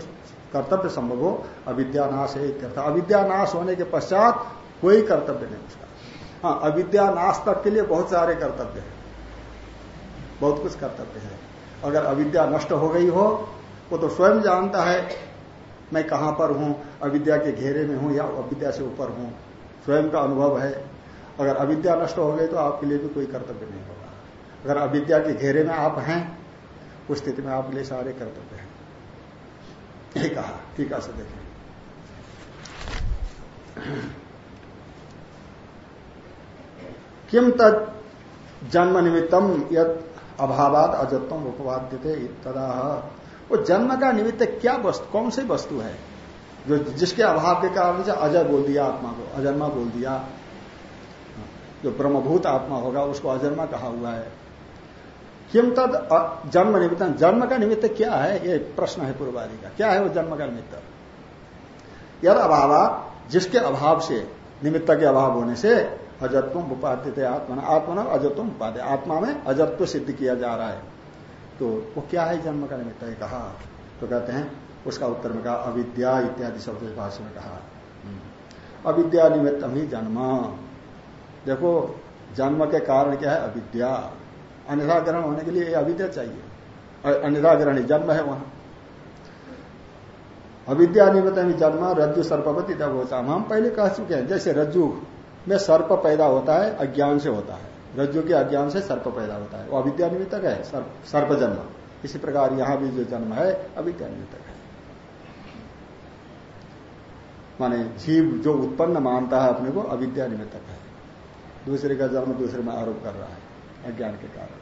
कर्तव्य संभव हो, अविद्यानाश है अविद्यानाश होने के पश्चात कोई कर्तव्य नहीं उसका। हाँ अविद्यानाश तक के लिए बहुत सारे कर्तव्य है। बहुत कुछ कर्तव्य है। अगर अविद्या नष्ट हो गई हो, वो तो स्वयं जानता है, मैं कहाँ पर हूँ, अविद्या के घेरे में हूँ या अविद्या से ऊपर हूँ। स्वयं का अनुभव है। अगर अविद्या नष्ट हो गई तो आपके लिए भी कोई कर्तव्य नहीं होगा। अगर अविद्या के घेरे में आप हैं, उस स्थिति में आपके लिए सारे कर्तव्य यही कहा, ठीक है देखें किम तद जन्म निमित्तम यद अभावाद अजत्वम उपवाद्य तदा वो जन्म का निमित्त क्या वस्तु, कौन सी वस्तु है? जो जिसके अभाव के कारण से अजय बोल दिया, आत्मा को, अजन्मा बोल दिया। जो ब्रह्मभूत आत्मा होगा, उसको अजन्मा कहा हुआ है। किम तद जन्म निमित्त जन्म का निमित्त क्या है? ये प्रश्न है पूर्वादि का। क्या है वो जन्म का निमित्त? यद अभाव, जिसके अभाव से, निमित्त के अभाव होने से, अजत्व उपाध्य थे आत्मा आत्मा अजत्व उपाध्य आत्मा में अजत्व सिद्ध किया जा रहा है। तो वो क्या है जन्म का निमित्त? है कहा। तो कहते हैं, उसका उत्तर में कहा, अविद्या इत्यादि शब्द भाषा में कहा। हम्म। अविद्या निमित्त ही जन्म। देखो, जन्म के कारण क्या है? अविद्या। अन्यथा ग्रहण होने के लिए अविद्या चाहिए। अन्यथा ग्रहण, जन्म है वहाँ। अविद्या जन्म, रज्जु सर्पवती होता हम पहले कह चुके हैं, जैसे रज्जु में सर्प पैदा होता है, अज्ञान से होता है। रज्जु के अज्ञान से सर्प पैदा होता है। वो अविद्या निमित्तक है सर्प जन्म। इसी प्रकार यहाँ भी जो जन्म है, अविद्या निमित्तक है। माने जीव जो उत्पन्न मानता है अपने को, अविद्या निमित्तक है। दूसरे का जन्म दूसरे में आरोप कर रहा है। अज्ञान के कारण।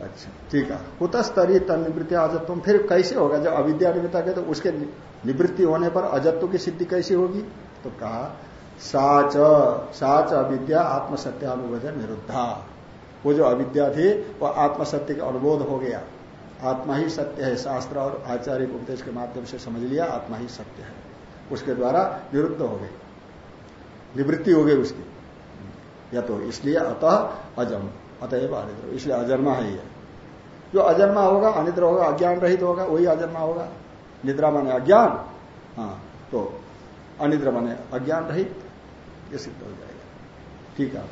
अच्छा ठीक है। कुतस्तरी तनिवृत्ति अजत्व, फिर कैसे होगा? जब अविद्या निमित्तक है तो उसके निवृत्ति होने पर अजत्व की सिद्धि कैसी होगी? तो कहा, साच साच अविद्या आत्मसत्यानुबोधन निरुद्धा। वो जो अविद्या थी वह आत्मसत्य का अनुबोध हो गया। आत्मा ही सत्य है, शास्त्र और आचार्य उपदेश के माध्यम से समझ लिया, आत्मा ही सत्य है। उसके द्वारा निरुद्ध हो गई। निवृत्ति हो गई उसकी। या तो इसलिए अतः अजम, अतएव अनिद्र। इसलिए अजन्मा है ये। जो अजन्मा होगा, अनिद्र होगा, अज्ञान रहित होगा, वही अजन्मा होगा। निद्रा माने अज्ञान। हाँ तो अनिद्र माने अज्ञान रहित, ये सिद्ध हो जाएगा। ठीक है।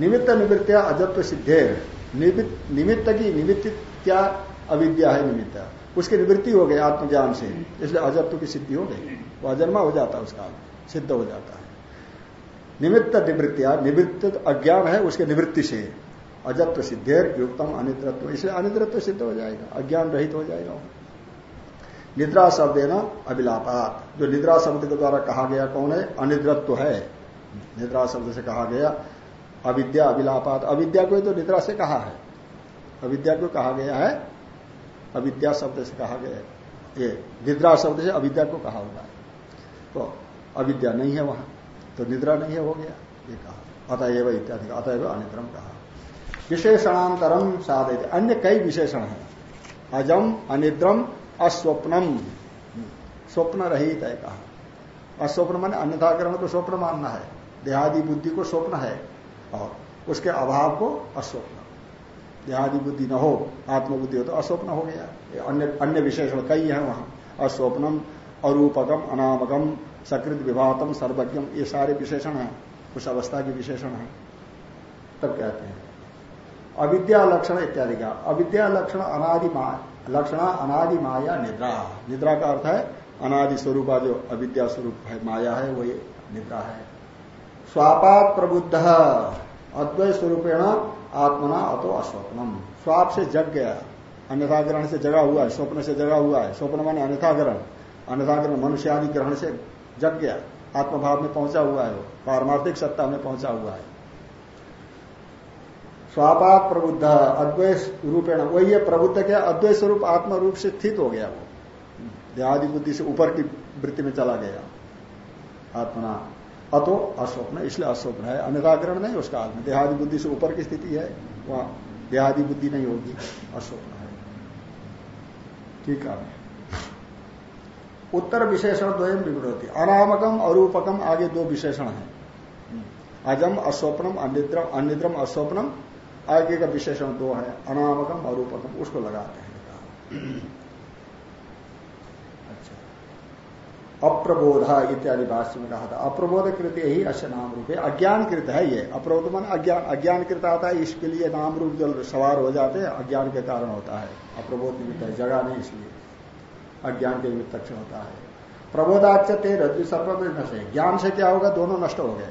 निमित्त निवृत्तिया अजत्व सिद्धे। निमित्त की निमित्त क्या अविद्या है निमित्त। उसकी निवृत्ति हो गई आत्मज्ञान से। इसलिए अजत्व की सिद्धि हो गई। वो अजन्मा हो जाता है उसका। सिद्ध हो जाता है। निमित्त निवृत्तिया, निवृत्त अज्ञान है, उसके निवृत्ति से अजत्व सिद्धेर, युक्तम अनिद्रत्व। इसलिए अनिद्रत्व सिद्ध हो जाएगा, अज्ञान रहित हो जाएगा निद्रा शब्द है ना, अभिलापात। जो निद्रा शब्द के द्वारा कहा गया कौन है? अनिद्रत्व है। निद्रा शब्द से कहा गया अविद्या, अभिलापात। अविद्या को तो निद्रा से कहा है। अविद्या को कहा गया है, अविद्या शब्द से कहा गया है। ये निद्रा शब्द से अविद्या को कहा हुआ है तो अविद्या नहीं है वहाँ। तो निद्रा नहीं है, हो गया, ये कहा। अतएव इत्यादि अतएव अनिद्रम कहा। विशेषणांतरम साधे अन्य कई विशेषण है। अजम, अनिद्रम, अस्वप्नम। स्वप्न रहित है कहा। अस्वप्न मान अन्यथाकरण को स्वप्न मानना है। देहादि बुद्धि को स्वप्न है और उसके अभाव को अस्वप्न। देहादि बुद्धि न हो, आत्मबुद्धि हो तो अस्वप्न हो गया। अन्य अन्य विशेषण कई है वहाँ। अस्वप्नम, अरूपकम, अनामकम सकृत विभातम सर्वज्ञम, ये सारे विशेषण है, उस अवस्था के विशेषण है। तब कहते हैं, अविद्या लक्षण इत्यादि का, अविद्या लक्षण अनादि लक्षण अनादि माया निद्रा। निद्रा का अर्थ है, अनादि स्वरूप जो अविद्या स्वरूप है, माया है वही निद्रा है। स्वापात प्रबुद्ध अद्वैत स्वरूपेण आत्मना अतो अस्वप्नम। स्वाप से जग गया, अन्यथा ग्रहण से जगा हुआ है, स्वप्न से जगा हुआ है। स्वप्न माने अन्यथा ग्रहण। अन्यथा ग्रहण मनुष्य आदि ग्रहण से जग गया, आत्मभाव में पहुँचा हुआ है पारमार्थिक सत्ता में पहुँचा हुआ है। स्वापात प्रबुद्ध अद्वैत रूपेण, वही है प्रबुद्ध क्या अद्वैत स्वरूप आत्म रूप से स्थित हो गया वो। देहादि बुद्धि से ऊपर की वृत्ति में चला गया। आत्मना, अतो अस्वप्न, इसलिए अस्वप्न है अन्यताग्रहण नहीं उसका आत्मा। देहादि बुद्धि से ऊपर की स्थिति है, वहाँ देहादि बुद्धि नहीं होगी, अस्वप्न है। ठीक है। उत्तर विशेषण द्वयम विवृति अनामकम, अरूपकम, आगे दो विशेषण है। अजम, अस्वप्नम, अनिद्रम अनिद्रम, अस्वप्नम, आगे का विशेषण दो है। अनामकम, अरूपकम, उसको लगाते हैं। अच्छा। अप्रबोधा इत्यादि भाष्य में कहा था। अप्रबोध कृत ही अश्य नाम रूप। है अज्ञान कृत है ये। अप्रबोध मन अज्ञान अज्ञान कृत आता है, इसके लिए नाम रूप जल सवार हो जाते हैं। अज्ञान के कारण होता है। अप्रबोध निमित्त है, जगह नहीं इसलिए। अज्ञान के निमित्त होता है। प्रबोधाच ते रज्जु सर्व नशे। ज्ञान से क्या होगा? दोनों नष्ट हो गए।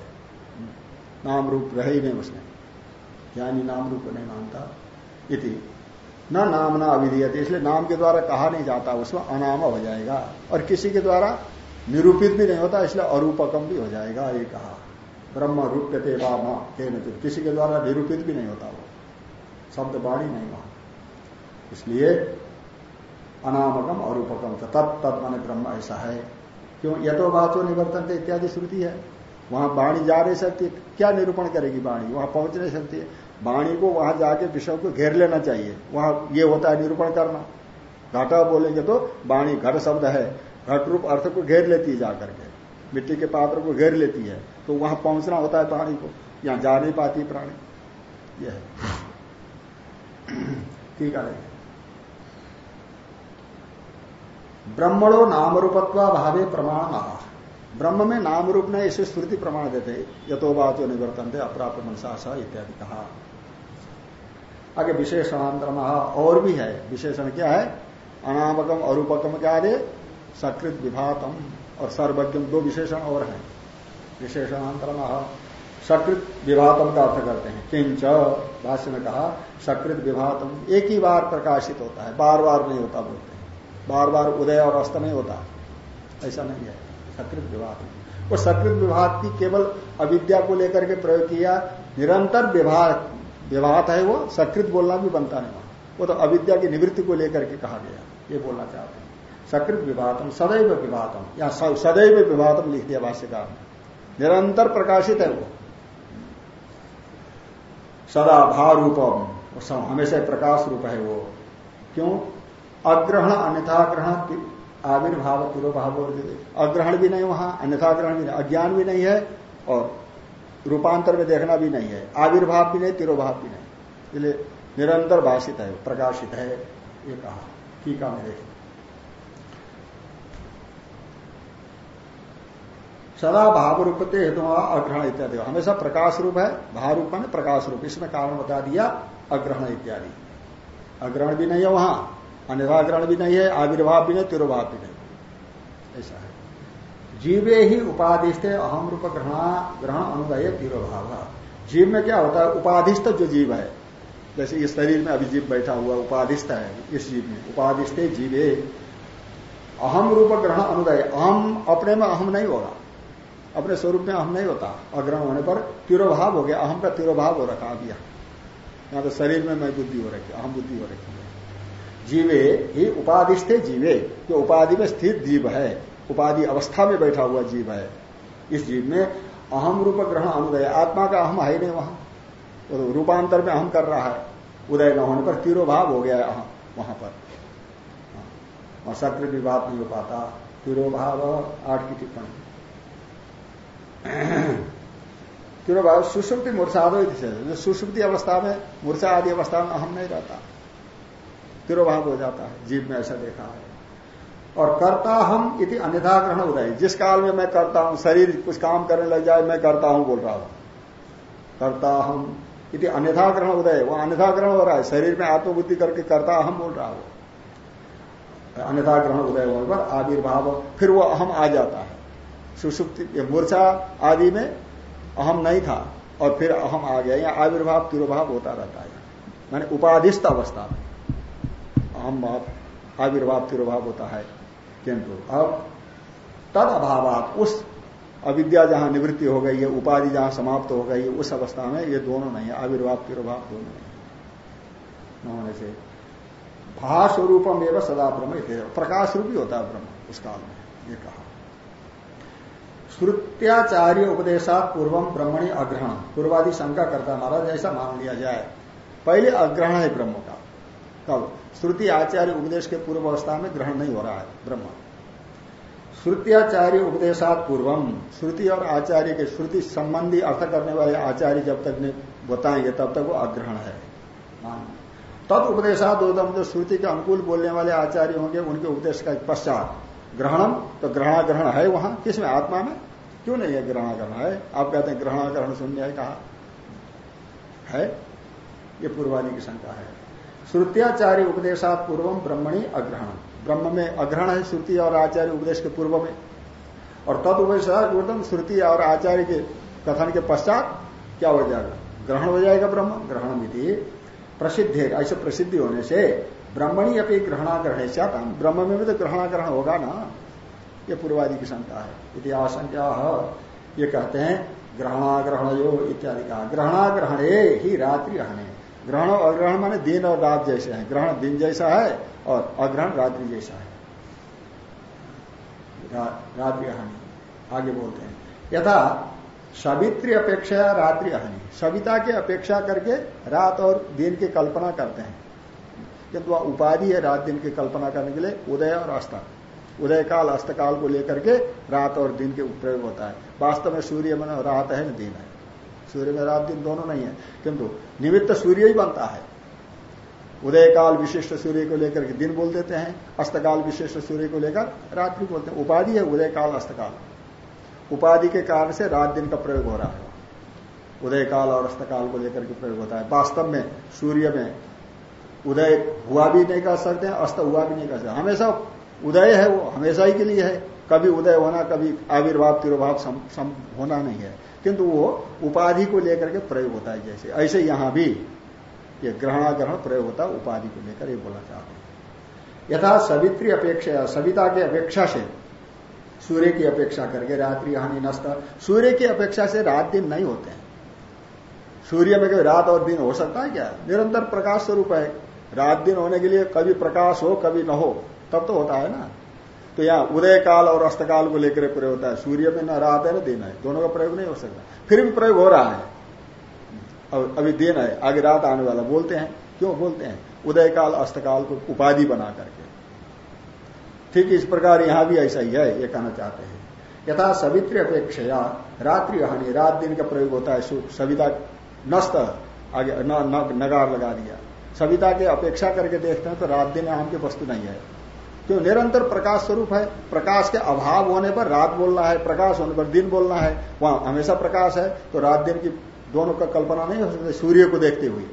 नाम रूप रहे ही नहीं उसने। ज्ञानी नाम रूप नहीं मानता। इति। न नाम ना अविधीयत। इसलिए नाम के द्वारा कहा नहीं जाता। उसमें अनाम हो जाएगा। और किसी के द्वारा निरूपित भी नहीं होता। इसलिए अरूपकम भी हो जाएगा। ये कहा। ब्रह्म रूप्यते वामा किसी के द्वारा निरूपित भी नहीं होता वो। शब्द बाणी नहीं वहाँ इसलिए अनामकम अरूपकम तत् तत् माने ब्रह्म ऐसा है। क्यों? यथो बाचो निवर्तन इत्यादि श्रुति है। वहाँ वाणी जा नहीं सकती, क्या निरूपण करेगी वाणी? वहाँ पहुँच नहीं सकती। वाणी को वहाँ जाके विषय को घेर लेना चाहिए। वहाँ ये होता है निरूपण करना। घाटा बोलेंगे तो वाणी घट शब्द है। घट रूप अर्थ को घेर लेती है जाकर के। मिट्टी के पात्र को घेर लेती है। तो वहाँ पहुँचना होता है प्राणी को। यहाँ जा नहीं पाती प्राणी। यह है। ठीक है। ब्रह्मणो नाम रूपत्वा भावे प्रमाण। ब्रह्म में नाम रूप ने इसे स्मृति प्रमाण देते यथोबाचो निवर्तन थे अप्राप्त मनसा इत्यादि कहा। आगे विशेषणांतर और भी है। विशेषण क्या है? अनामकम, अरूपकम क्या दे सकृत विभातम और सर्वज्ञम, दो विशेषण और है। विशेषणांतर सकृत विभातम का अर्थ करते हैं। किंच, भाष्य में कहा, सकृत विभातम एक ही बार प्रकाशित होता है, बार बार नहीं होता बोलते। बार बार उदय और अस्त नहीं होता। ऐसा नहीं है। सकृत विभाग वो सकृत विभाग की केवल अविद्या को लेकर के प्रयोग किया, निरंतर विभाग है वो, सकृत बोलना भी बनता नहीं वहाँ वो तो अविद्या की निवृत्ति को लेकर के कहा गया। ये बोलना चाहते हैं। सकृत विभातम सदैव विभातम या सदैव विभातम लिख दिया भाष्यकार ने। निरंतर प्रकाशित है वो। सदा भारूपम हमेशा प्रकाश रूप है वो। क्यों? अग्रहण अन्यथा ग्रहण आविर्भाव तिरोभाव अग्रहण भी नहीं वहाँ अन्यथा ग्रहण भी नहीं। अज्ञान भी नहीं है और रूपांतर में देखना भी नहीं है। आविर्भाव भी नहीं, तिरोभाव भी नहीं। इसलिए निरंतर भाषित है, प्रकाशित है, ये कहा। ठीक है मेरे सदा भाव रूपते हेतु अग्रहण इत्यादि। हमेशा प्रकाश रूप है भाव रूप में प्रकाश रूप इसमें कारण बता दिया, अग्रहण इत्यादि। अग्रहण भी नहीं है वहाँ। अनिराग्रहण भी नहीं है, आविर्भाव भी नहीं, तिरुभाव भी नहीं। ऐसा है। जीवे ही उपाधिस्थ अहम रूप ग्रहण ग्रहण अनुदय तिरोभाव। जीव में क्या होता है? उपाधिस्थ जो जीव है। जैसे इस शरीर में अभी जीव बैठा हुआ उपाधिस्थ है इस जीव में। उपाधिस्थ जीवे। अहम रूप ग्रहण अनुदय। अहम अपने में अहम नहीं होगा। अपने स्वरूप में अहम नहीं होता। अग्रहण होने पर तिरोभाव हो गया। अहम का तिरोभाव हो रखा अब यहाँ। तो शरीर में मैं बुद्धि हो रखी, अहम बुद्धि हो रखी जीवे ही उपाधिस्थे जीवे। जो उपाधि में स्थित जीव है। उपाधि अवस्था में बैठा हुआ जीव है। इस जीव में अहम रूप ग्रहण अनुदय। आत्मा का अहम है नहीं वहाँ। तो रूपांतर में अहम कर रहा है। उदय न होने पर तिरोभाव हो गया है अहम वहाँ पर। वहाँ सक्र भी बात नहीं हो पाता। तिरोभाव आठ की टिप्पणी। तिरोभाव सुषुप्ति मूर्छादो सुषुप्ति अवस्था में मूर्छा आदि अवस्था में अहम नहीं रहता। तिरोभाव हो जाता है, जीव में ऐसा देखा है। और करता हम इति अन्यथा ग्रहण उदय जिस काल में मैं करता हूँ, शरीर कुछ काम करने लग जाए, मैं करता हूँ बोल रहा हूँ। करता हम इति अन्यथा ग्रहण उदय वो अन्यथा ग्रहण हो रहा है। शरीर में आत्मबुद्धि करके करता हम बोल रहा हूँ। अन्यथा ग्रहण उदय होने पर आविर्भाव, फिर वो अहम आ जाता है। सुसुप्ति मूर्छा आदि में अहम नहीं था, और फिर अहम आ गया। या आविर्भाव, तिरुभाव होता रहता है। माने उपाधिस्थ अवस्था में। अहम भाव, आविर्भाव, तिरुभाव होता है। किंतु अब तद अभाव उस अविद्या जहाँ निवृत्ति हो गई है उपाधि जहाँ समाप्त हो गई है उस अवस्था में ये दोनों नहीं है, आविर्भाव, तिरुभाव दोनों नहीं होने से, भास्वरूपम एवं सदा ब्रह्म प्रकाश रूपी होता है ब्रह्म, उस काल में, ये कहा। श्रुत्याचार्य उपदेशात पूर्वम ब्रह्मणी अग्रहण। पूर्वादि शंका करता, महाराज, ऐसा मान लिया जाए। पहले अग्रहण है ब्रह्म का। कब? श्रुति आचार्य उपदेश के पूर्व अवस्था में ग्रहण नहीं हो रहा है, ब्रह्म। श्रुत्याचार्य उपदेशात पूर्वम। श्रुति और आचार्य के श्रुति संबंधी अर्थ करने वाले आचार्य जब तक बताएँगे, तब तक वो अग्रहण है। तब उपदेशात उत्तम जो श्रुति के अनुकूल बोलने वाले आचार्य होंगे, उनके उपदेश का पश्चात ग्रहणम तो ग्रहणाग्रहण है वहाँ। किसमें आत्मा में? क्यों नहीं है ग्रहणाग्रहण? है? आप कहते हैं ग्रहणाग्रहण शून्य है, कहा? है? ये पूर्वादि की शंका है। श्रुत्याचार्य उपदेशात पूर्वम ब्रह्मणी अग्रहण ब्रह्म में अग्रहण है, श्रुति और आचार्य उपदेश के पूर्व में। और तद उपदेशात श्रुति और आचार्य के कथन के पश्चात क्या हो जाएगा? ग्रहण हो जाएगा ब्रह्म। ग्रहण विधि प्रसिद्ध है ऐसे प्रसिद्धि होने से ब्रह्मणी अपनी ग्रहणाग्रहण चाहता ब्रह्म में भी तो ग्रहणाग्रहण होगा ना? ये पूर्वादि की शंका है। इतिहास ये कहते हैं ग्रहणाग्रहण यो इत्यादि का ग्रहणाग्रहण ही रात्रि हने ग्रहण और अग्रहण माने दिन और रात जैसे हैं। ग्रहण दिन जैसा है और अग्रहण रात्रि जैसा है। रात्रि हानि आगे बोलते हैं। यथा सवित्री अपेक्षा, रात्रि हानि सविता की अपेक्षा करके रात और दिन की कल्पना करते हैं। किंतु वह उपाधि है रात दिन की कल्पना करने के लिए, उदय और अस्त। उदय काल, अस्त काल को लेकर के रात और दिन के प्रयोग होता है। वास्तव में सूर्य मन रात है न दिन है। सूर्य में रात दिन दोनों नहीं है। किंतु निमित्त सूर्य ही बनता है। उदय काल विशिष्ट सूर्य को लेकर के दिन बोल देते हैं, अस्तकाल विशिष्ट सूर्य को लेकर रात्रि बोलते हैं। उपाधि है उदय काल अस्तकाल। उपाधि के कारण से रात दिन का प्रयोग हो रहा है। उदय काल और अस्तकाल को लेकर के प्रयोग होता है। वास्तव में सूर्य में उदय हुआ भी नहीं कर सकते अस्त हुआ भी नहीं कर सकते हमेशा उदय है वो, हमेशा ही के लिए है। कभी उदय होना, कभी आविर्भाव, तिरुभाव होना नहीं है। किंतु वो उपाधि को लेकर के प्रयोग होता है जैसे, ऐसे यहाँ भी ये ग्रहणाग्रहण प्रयोग होता है, उपाधि को लेकर ये बोला चाहते हैं। यथा सवित्री अपेक्षा, सविता की अपेक्षा से, सूर्य की अपेक्षा करके रात्रि हानि नष्ट, सूर्य की अपेक्षा से रात दिन नहीं होते हैं। सूर्य में कभी रात और दिन हो सकता है क्या? निरंतर प्रकाश स्वरूप है। रात दिन होने के लिए कभी प्रकाश हो, कभी न हो, तब तो होता है ना। तो यहाँ उदय काल और अस्तकाल को लेकर प्रयोग होता है। सूर्य में न रात है, ना दिन है। दोनों का प्रयोग नहीं हो सकता। फिर भी प्रयोग हो रहा है। अभी दिन है, आगे रात आने वाला। बोलते हैं। क्यों? बोलते हैं। उदय काल अस्तकाल को उपाधि बना करके। ठीक इस प्रकार यहाँ भी ऐसा ही है, ये कहना चाहते हैं। यथा सवित्री अपेक्षा रात्रि हानि रात दिन का प्रयोग होता है सविता नस्त आगे नगार लगा दिया। सविता की अपेक्षा करके देखते हैं तो रात दिन आम की वस्तु नहीं है। क्यों? निरंतर प्रकाश स्वरूप है। प्रकाश के अभाव होने पर रात बोलना है, प्रकाश होने पर दिन बोलना है। वहाँ हमेशा प्रकाश है तो रात दिन की दोनों का कल्पना नहीं हो सकती, सूर्य को देखते हुए।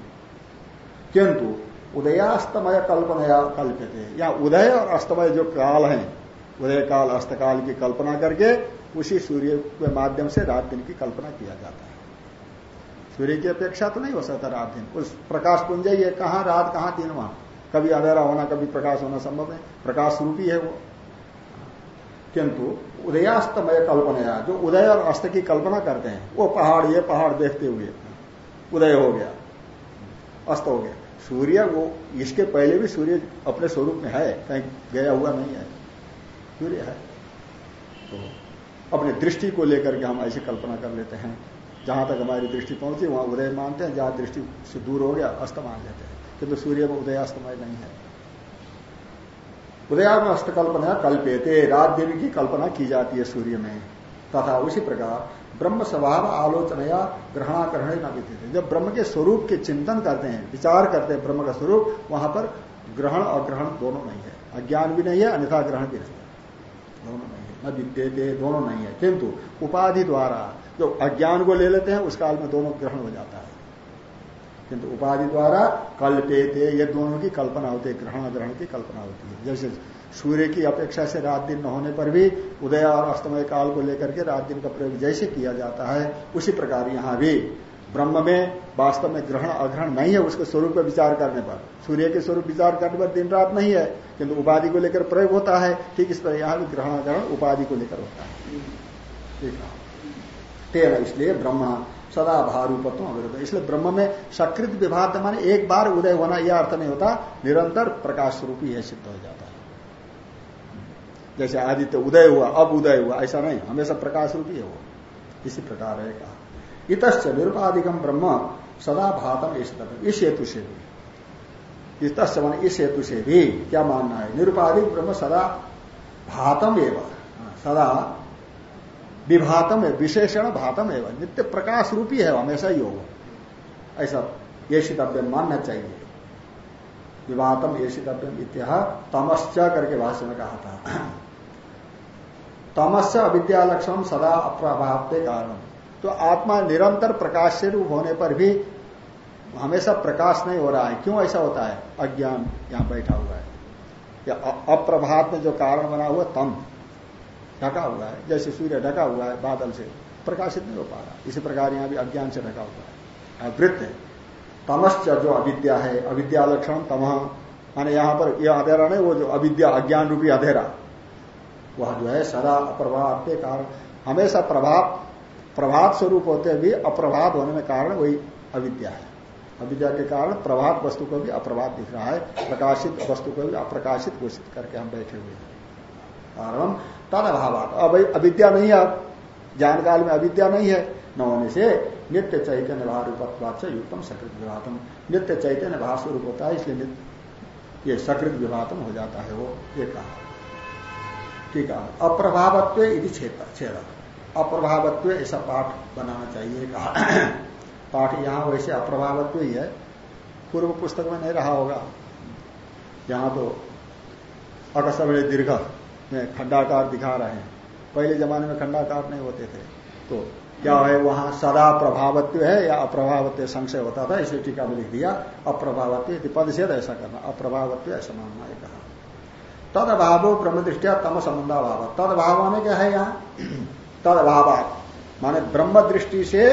किंतु उदयास्तमय कल्पना कल्पते या उदय और अस्तमय जो काल है, उदय काल अस्तकाल की कल्पना करके उसी सूर्य के माध्यम से रात दिन की कल्पना किया जाता है। सूर्य की अपेक्षा तो नहीं हो सकता रात दिन। उस प्रकाश पुंज ये कहा, रात कहाँ, दिन वहाँ? कभी अंधेरा होना, कभी प्रकाश होना संभव है। प्रकाश रूपी है वो। किंतु उदयास्तमय कल्पना, जो उदय और अस्त की कल्पना करते हैं, वो पहाड़, ये पहाड़ देखते हुए उदय हो गया, अस्त हो गया। सूर्य, वो इसके पहले भी सूर्य अपने स्वरूप में है, कहीं गया हुआ नहीं है। सूर्य है। तो अपने दृष्टि को लेकर के हम ऐसी कल्पना कर लेते हैं। जहाँ तक हमारी दृष्टि पहुँची, वहाँ उदय मानते हैं। जहाँ दृष्टि से दूर हो गया, अस्त मान लेते हैं। किंतु सूर्य में उदयास्तमय नहीं है। उदया में कल्पना कल्पेते रात दिन की कल्पना की जाती है सूर्य में। तथा उसी प्रकार ब्रह्म स्वभाव आलोचना या ग्रहणाग्रहण न बीते जब ब्रह्म के स्वरूप के चिंतन करते हैं, विचार करते हैं ब्रह्म का स्वरूप, वहाँ पर ग्रहण और ग्रहण दोनों नहीं है। अज्ञान भी नहीं है, अन्यथा ग्रहण भी नहीं है। दोनों नहीं है। न विद्यते, दोनों नहीं है। किंतु उपाधि द्वारा जो अज्ञान को ले लेते हैं, उस काल में दोनों ग्रहण हो जाता है। किंतु उपाधि द्वारा कल्पेते ये दोनों की कल्पना होती है, ग्रहण ग्रहण की कल्पना होती है। जैसे सूर्य की अपेक्षा से रात दिन न होने पर भी उदय और अस्तमय काल को लेकर के रात दिन का प्रयोग जैसे किया जाता है, उसी प्रकार यहाँ भी। ब्रह्म में वास्तव में ग्रहण अग्रहण नहीं है उसके स्वरूप का विचार करने पर। सूर्य के स्वरूप विचार करने पर दिन रात नहीं है, किंतु उपाधि को लेकर प्रयोग होता है। ठीक इस पर यहाँ भी ग्रहण ग्रहण उपाधि को लेकर होता है। ठीक है। इसलिए ब्रह्म सदा भारूपत्व अविरुद्ध। इसलिए ब्रह्म में सकृत विभाग माने एक बार उदय होना, यह अर्थ नहीं होता, निरंतर प्रकाश स्वरूप ही सिद्ध हो जाता है। जैसे आदित्य उदय हुआ, अब उदय हुआ, ऐसा नहीं, हमेशा प्रकाश रूपी है वो। इसी प्रकार है कहा। इतश्च निरुपाधिकम ब्रह्म सदा भातम इस हेतु से भी। इतश्च मान इस हेतु से भी, क्या मानना है? निरुपाधिक ब्रह्म सदा भातम एवं सदा विभातम है, विशेषण भातम एवं नित्य प्रकाश रूपी है, हमेशा ही होगा। ऐसा ये शितव्य मानना चाहिए। विभातम ये शितव्यम इत्या तमश्च करके भाष्य में कहा था। तमस्य अविद्या लक्षण सदा अप्रभाव के कारण तो आत्मा निरंतर प्रकाश से रूप होने पर भी हमेशा प्रकाश नहीं हो रहा है। क्यों ऐसा होता है? अज्ञान यहाँ बैठा हुआ है। या अप्रभात में जो कारण बना हुआ तम। ढका हुआ है। जैसे सूर्य ढका हुआ है बादल से, प्रकाशित नहीं हो पा रहा। इसी प्रकार यहाँ भी अज्ञान से ढका हुआ है। वृत्त है। तमश्च जो अविद्या है, अविद्या लक्षण तम, माने यहाँ पर यह अधेरा नहीं, वो जो अविद्या, अज्ञान रूपी अधेरा, वह जो है सदा अप्रभाव के कारण, हमेशा प्रभाव प्रभात स्वरूप होते भी अप्रभात होने में कारण वही अविद्या है। अविद्या के कारण प्रभात वस्तु को भी अप्रभात दिख रहा है, प्रकाशित वस्तु को भी अप्रकाशित घोषित करके हम बैठे हुए हैं। कारण तद अभाव अब अविद्या नहीं है ज्ञान काल में अविद्या नहीं है न होने से नित्य चैतन्य भाव रूपत्वाद से युक्तम सकृत विभातम नित्य चैतन्य भाव स्वरूप होता है, इसलिए ये सकृत विभातम हो जाता है वो, ये कहा। ठीक है। अप्रभावत्व यदि छेद। अप्रभावत्व ऐसा पाठ बनाना चाहिए, कहा। पाठ यहाँ वैसे अप्रभावत्व ही है। पूर्व पुस्तक में नहीं रहा होगा। यहाँ तो अकसमय दीर्घ। में खंडाकार दिखा रहे हैं। पहले जमाने में खंडाकार नहीं होते थे। तो क्या है, वहाँ सदा प्रभावत्व है या अप्रभावत्व संशय होता था, इसलिए टीका में लिख दिया, अप्रभावत्व पद से ऐसा करना। अप्रभावत्व, ऐसा मानना है कहा। तद अभाव ब्रह्म दृष्टिया तम संबंधाभाव तद अभाव माने क्या है यहाँ? तद अभाव माने ब्रह्म दृष्टि से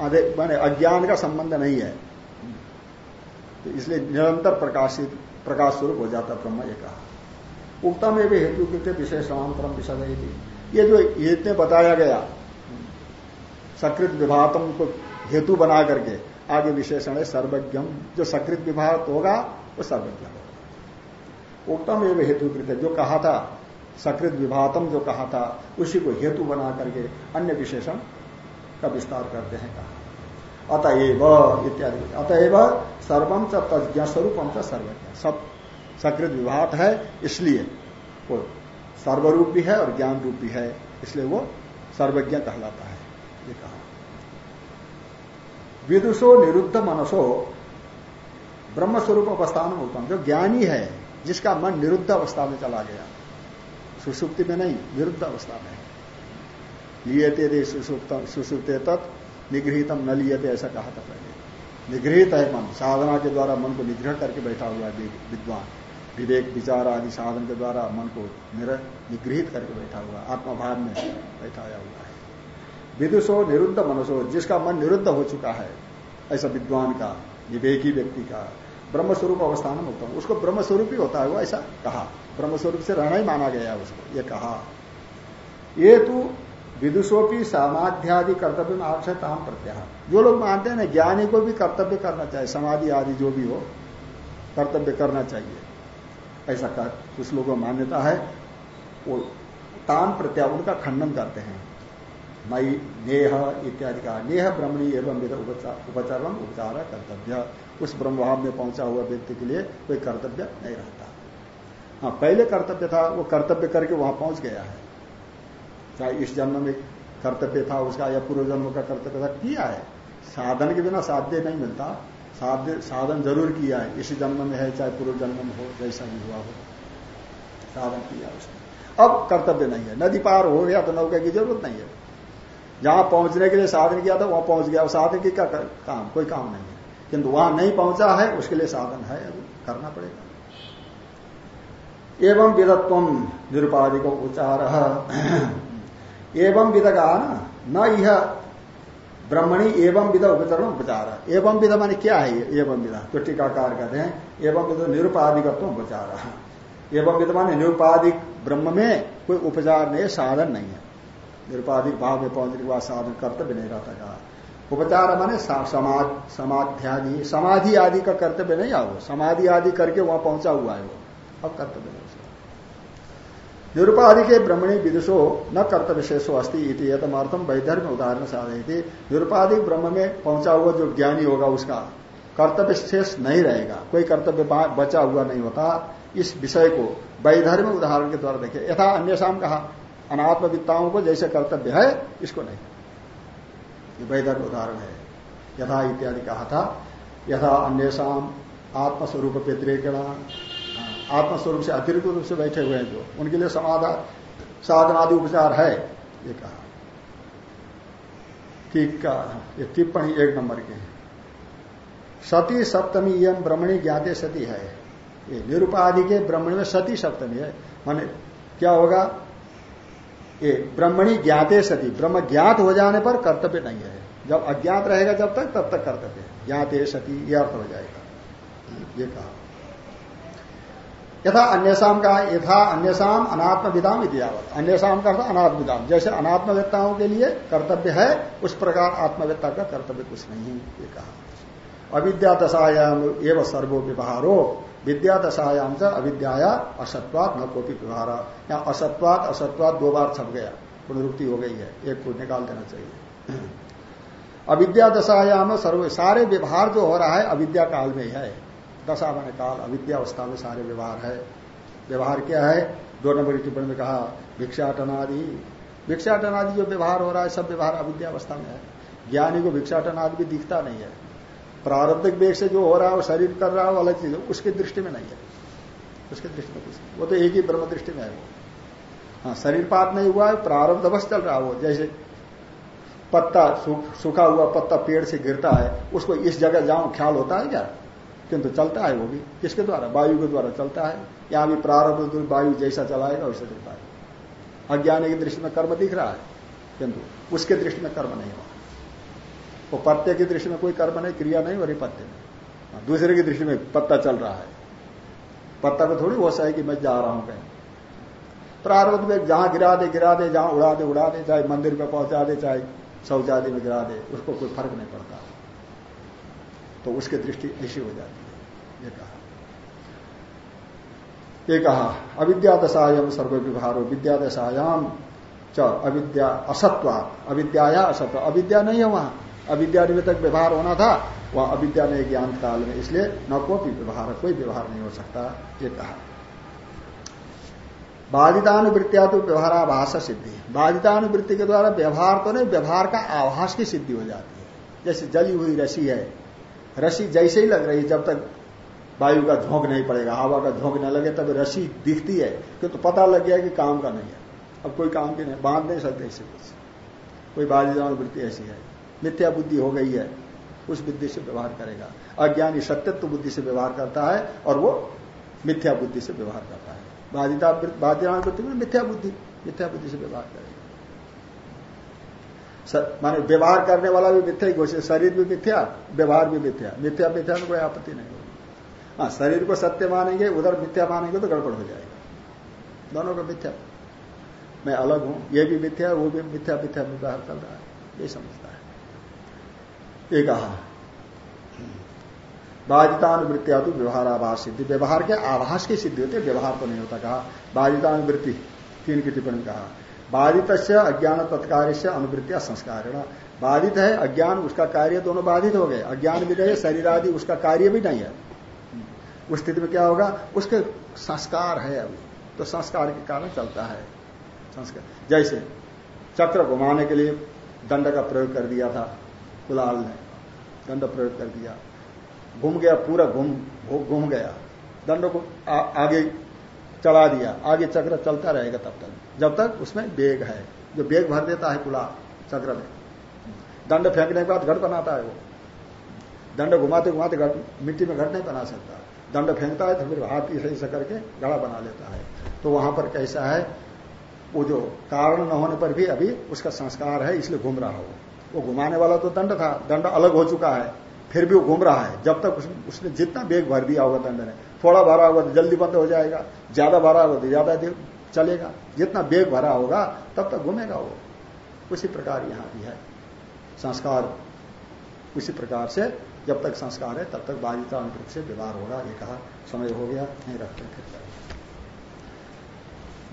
माने अज्ञान का संबंध नहीं है। तो इसलिए निरंतर प्रकाशित, प्रकाश स्वरूप हो जाता ब्रह्म, ये कहा। उक्तम एवं हेतु कृत्य विशेष समांतरम विषय ये जो इतने बताया गया, सकृत विभातम को हेतु बना करके, आगे विशेषण है सर्वज्ञम। जो सकृत विभाग होगा, वो सर्वज्ञ होगा। उत्तम एवं हेतु कृत्य जो कहा था, सकृत विभातम जो कहा था, उसी को हेतु बना करके अन्य विशेषण का विस्तार करते हैं कहा। अतएव इत्यादि। अतएव सर्वम च तज्ञ स्वरूपम च सर्वज्ञ। सब सकृत विभात है, इसलिए वो सर्वरूप भी है और ज्ञान रूप भी है, इसलिए वो सर्वज्ञ कहलाता है, ये कहा। विदुषो निरुद्ध मनसो ब्रह्म स्वरूप अवस्था में उत्तम जो ज्ञानी है, जिसका मन निरुद्ध अवस्था में चला गया, सुसुप्ति में नहीं, निरुद्ध अवस्था में लियते सुसुप्ते तत्, निगृहितम न लियते, ऐसा कहा था पहले। निगृहित है मन, साधना के द्वारा मन को निग्रह करके बैठा हुआ है विद्वान। विवेक, विचार आदि साधन के द्वारा मन को निगृहित करके बैठा हुआ, आत्मभाव में बैठाया हुआ है। विदुषो, निरुद्ध मनुष्य जिसका मन निरुद्ध हो चुका है, ऐसा विद्वान का, विवेकी व्यक्ति का ब्रह्म स्वरूप होता उत्तम उसको ब्रह्मस्वरूप ही होता है, वो ऐसा कहा। ब्रह्मस्वरूप से रहना ही माना गया उसको, ये कहा। ये तो विदुषोपी समाध्यादि कर्तव्य में आवश्यक आवश्यकता प्रत्याह जो लोग मानते हैं ना, ज्ञानी को भी कर्तव्य करना चाहिए, समाधि आदि जो भी हो, कर्तव्य करना चाहिए। ऐसा कर कुछ लोगों मान्यता है, वो तान प्रत्या उनका खंडन करते हैं। मई, नेह इत्यादि का, नेह ब्रह्मणी एवं विध उपचार कर्तव्य। उस ब्रह्मभाव में पहुँचा हुआ व्यक्ति के लिए कोई कर्तव्य नहीं रहता। हाँ पहले कर्तव्य था, वो कर्तव्य करके वहाँ पहुँच गया है। चाहे इस जन्म में कर्तव्य था उसका या पूर्व जन्म का कर्तव्य था, किया है। साधन के बिना साध्य नहीं मिलता। साधन ज़रूर किया है। इसी जन्म में है, चाहे पूर्व जन्म में हो, जैसा भी हुआ हो। साधन किया उसने। अब कर्तव्य नहीं है। नदी पार हो गया तो नौका की ज़रूरत नहीं है। जहाँ पहुँचने के लिए साधन किया था, वहाँ पहुँच गया। साधन की क्या काम? कोई काम नहीं है। किंतु वहाँ नहीं पहुँचा है, उसके लिए साधन है। अभी करना पड़ेगा। एवं विदत्व निरुपाधिक उच्चार। एवं विद का न यह ब्रह्मणी एवं विध उपचरण उपचार एवं विध माने क्या है एवं विधा तो टीकाकार कहते हैं, एवं विध निरुपाधिकत्व उपचार एवं विध माने निरुपाधिक ब्रह्म में कोई उपचार नहीं साधन नहीं है। निरुपाधिक भाव में पहुँचने के बाद साधन कर्तव्य नहीं रहता कहा। उपचार माने समाज, समाध्यादि, समाधि आदि का कर्तव्य नहीं आओ समाधि आदि करके वहाँ पहुँचा हुआ है वो। अब कर्तव्य निरुपाधि के ब्रह्मणी विदुषो न कर्तव्य शेषो अस्थि इति वैधर्म उदाहरण साधे थी निरुपाधिक ब्रह्म में पहुँचा हुआ जो ज्ञानी होगा उसका कर्तव्य शेष नहीं रहेगा। कोई कर्तव्य बचा हुआ नहीं होता। इस विषय को वैधर्म उदाहरण के द्वारा देखे यथा अन्य शाम कहा, अनात्मविद्ताओं को जैसे कर्तव्य है, इसको नहीं। वैधर्म उदाहरण है। यथा इत्यादि कहा था। यथा अन्य शाम आत्मस्वरूप व्यतिरेकण आत्मस्वरूप से, अतिरिक्त रूप से बैठे हुए हैं जो। उनके लिए समाधान साधनादि उपचार है, ये कहा। ठीक का ये टिप्पणी एक नंबर की सती सप्तमी यम ब्रह्मणी ज्ञाते सती है। ये निरुपाधि के ब्रह्मणी में सती सप्तमी है। माने क्या होगा? ये ब्रह्मणी ज्ञाते सती, ब्रह्म ज्ञात हो जाने पर कर्तव्य नहीं है। जब अज्ञात रहेगा जब तक, तब तक कर्तव्य ज्ञाते सती यह अर्थ हो जाएगा। ये कहा। यथा अन्यसाम का यथा अन्यसाम अनात्म विदाम इतिहावत अन्यसाम का अर्थ अनात्म विदाम जैसे अनात्मवेत्ताओं के लिए कर्तव्य है, उस प्रकार आत्मवेत्ता का कर्तव्य कुछ नहीं ये कहा। अविद्या दशायाम एवं सर्वो व्यवहारो विद्या दशायाम से अविद्याया असत्वात न कोपी व्यवहार। यहाँ असत्वात असत्वात दो बार छप गया। पुनरुक्ति हो गई है। एक को निकाल देना चाहिए। अविद्या दशायाम सर्व, सारे व्यवहार जो हो रहा है, अविद्या काल में है। दशा मैंने काल अविद्यावस्था में सारे व्यवहार है। व्यवहार क्या है? दो नंबर की टिप्पणी में कहा, भिक्षाटनादि। भिक्षाटनादि जो व्यवहार हो रहा है, सब व्यवहार अविद्यावस्था में है। ज्ञानी को भिक्षाटन आदि भी दिखता नहीं है। प्रारब्धिक वेग से जो हो रहा है, वो शरीर कर रहा है अलग चीज़ उसकी दृष्टि में नहीं है। उसकी दृष्टि में कुछ वो तो एक ही ब्रह्म दृष्टि में है वो। हाँ शरीर पात नहीं हुआ है, प्रारब्ध बस चल रहा है वो। जैसे पत्ता सूखा हुआ पत्ता पेड़ से गिरता है, उसको इस जगह जाऊँ, ख्याल होता है क्या? किंतु चलता है वो भी। किसके द्वारा? वायु के द्वारा चलता है। यहाँ भी प्रारंभ वायु जैसा चलाएगा वैसा चलता है। अज्ञानी की दृष्टि में कर्म दिख रहा है किंतु उसके दृष्टि में कर्म नहीं हुआ। वो पत्ते की दृष्टि में कोई कर्म नहीं क्रिया नहीं हो रही पत्ते में। हाँ, दूसरे की दृष्टि में पत्ता चल रहा है। पत्ता को थोड़ी होश है कि मैं जा रहा हूँ कहीं। प्रारब्ध में जहाँ गिरा दे गिरा दे जहाँ उड़ा दे उड़ा दे चाहे मंदिर में पहुँचा दे चाहे शौचालय में गिरा दे उसको कोई फ़र्क नहीं पड़ता। तो उसकी दृष्टि ऐसी हो जाती है। ये कहा। ये कहा अविद्या दशायाम सर्व व्यवहार विद्या दशायाम च अविद्या असत्वा अविद्याया असत्व। अविद्या नहीं है वहाँ। अविद्या निमित्तक व्यवहार होना था, वहाँ अविद्या नहीं ज्ञान काल में, इसलिए न कोई व्यवहार कोई व्यवहार नहीं हो सकता। ये कहा। बाधितानुवृत्तिया तो व्यवहाराभाष सिद्धि बाधितानुवृत्ति के द्वारा व्यवहार तो नहीं, व्यवहार का आभास की सिद्धि हो जाती है। जैसे जली हुई रसी है रसी जैसे ही लग रही है, जब तक वायु का झोंक नहीं पड़ेगा, हवा का झोंक न लगे, तब रसी दिखती है कि तो पता लग गया कि काम का नहीं है। अब कोई काम की नहीं, बाँध नहीं सकते इसे कुछ। कोई बाधिदान वृत्ति ऐसी है। मिथ्या बुद्धि हो गई है, उस बुद्धि से व्यवहार करेगा। अज्ञानी सत्यत्व बुद्धि से व्यवहार करता है, और वो मिथ्या बुद्धि से व्यवहार करता है। बाधिता बाधिदान वृत्ति में मिथ्या बुद्धि मिथ्या बुद्धि से व्यवहार करेगा। माने व्यवहार करने वाला भी मिथ्या ही घोषित, शरीर भी मिथ्या, व्यवहार भी मिथ्या। मिथ्या मिथ्या में कोई आपत्ति नहीं। होगी हाँ शरीर को सत्य मानेंगे, उधर मिथ्या मानेंगे तो गड़बड़ हो जाएगा। दोनों का मिथ्या। मैं अलग हूँ, ये भी मिथ्या, वो भी मिथ्या मिथ्या व्यवहार चल रहा है। ये समझता है। ये कहा बाधितानुवृत्तिया तो व्यवहार आभास सिद्धि। व्यवहार के आभास की सिद्धि होती है, व्यवहार तो नहीं होता। कहा, बाधितानुवृत्ति, तीन की टिप्पणी कहा। बाधित से अज्ञान तत्कार्य से अनुवृत्तिया संस्कार बाधित है अज्ञान उसका कार्य दोनों बाधित हो गए। अज्ञान भी नहीं शरीर आदि उसका कार्य भी नहीं है। उस स्थिति में क्या होगा? उसके संस्कार है अभी। तो संस्कार के कारण चलता है। संस्कार। जैसे चक्र घुमाने के लिए दंड का प्रयोग कर दिया था कुलाल ने। दंड प्रयोग कर दिया। घूम गया पूरा घूम घूम गया। दंड को आ, आगे चला दिया। आगे चक्र चलता रहेगा तब तक। जब तक उसमें बेग है, जो बेग भर देता है कुला चक्र में। दंड फेंकने के बाद घट बनाता है वो। दंड घुमाते घुमाते मिट्टी में घट नहीं बना सकता। दंड फेंकता है तो फिर हाथ सही से करके घड़ा बना लेता है। तो वहाँ पर कैसा है, वो जो कारण न होने पर भी अभी उसका संस्कार है, इसलिए घूम रहा हो। वो घुमाने वाला तो दंड था, दंड अलग हो चुका है, फिर भी वो घूम रहा है। जब तक उसने जितना बेग भर दिया होगा दंड ने, थोड़ा भरा होगा तो जल्दी बंद हो जाएगा, ज़्यादा भरा होगा तो ज़्यादा चलेगा। जितना बेग भरा होगा, तब तक घूमेगा वो। उसी प्रकार यहाँ भी है। संस्कार उसी प्रकार से जब तक संस्कार है, तब तक बाधिता अंतरिक से व्यवहार होगा। ये कहा, समय हो गया नहीं रखते फिर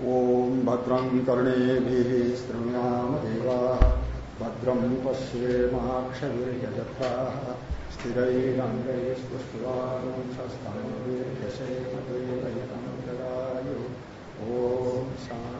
ओम भद्रं कर्णे श्रृणाम देवा। भद्रम पश्ये महाक्षवीर्यजत्रा स्थिरैरङ्गैस्तुष्टुवांशस्तमवेशेमदेवयतं जगायु ॐ शान्ति शान्ति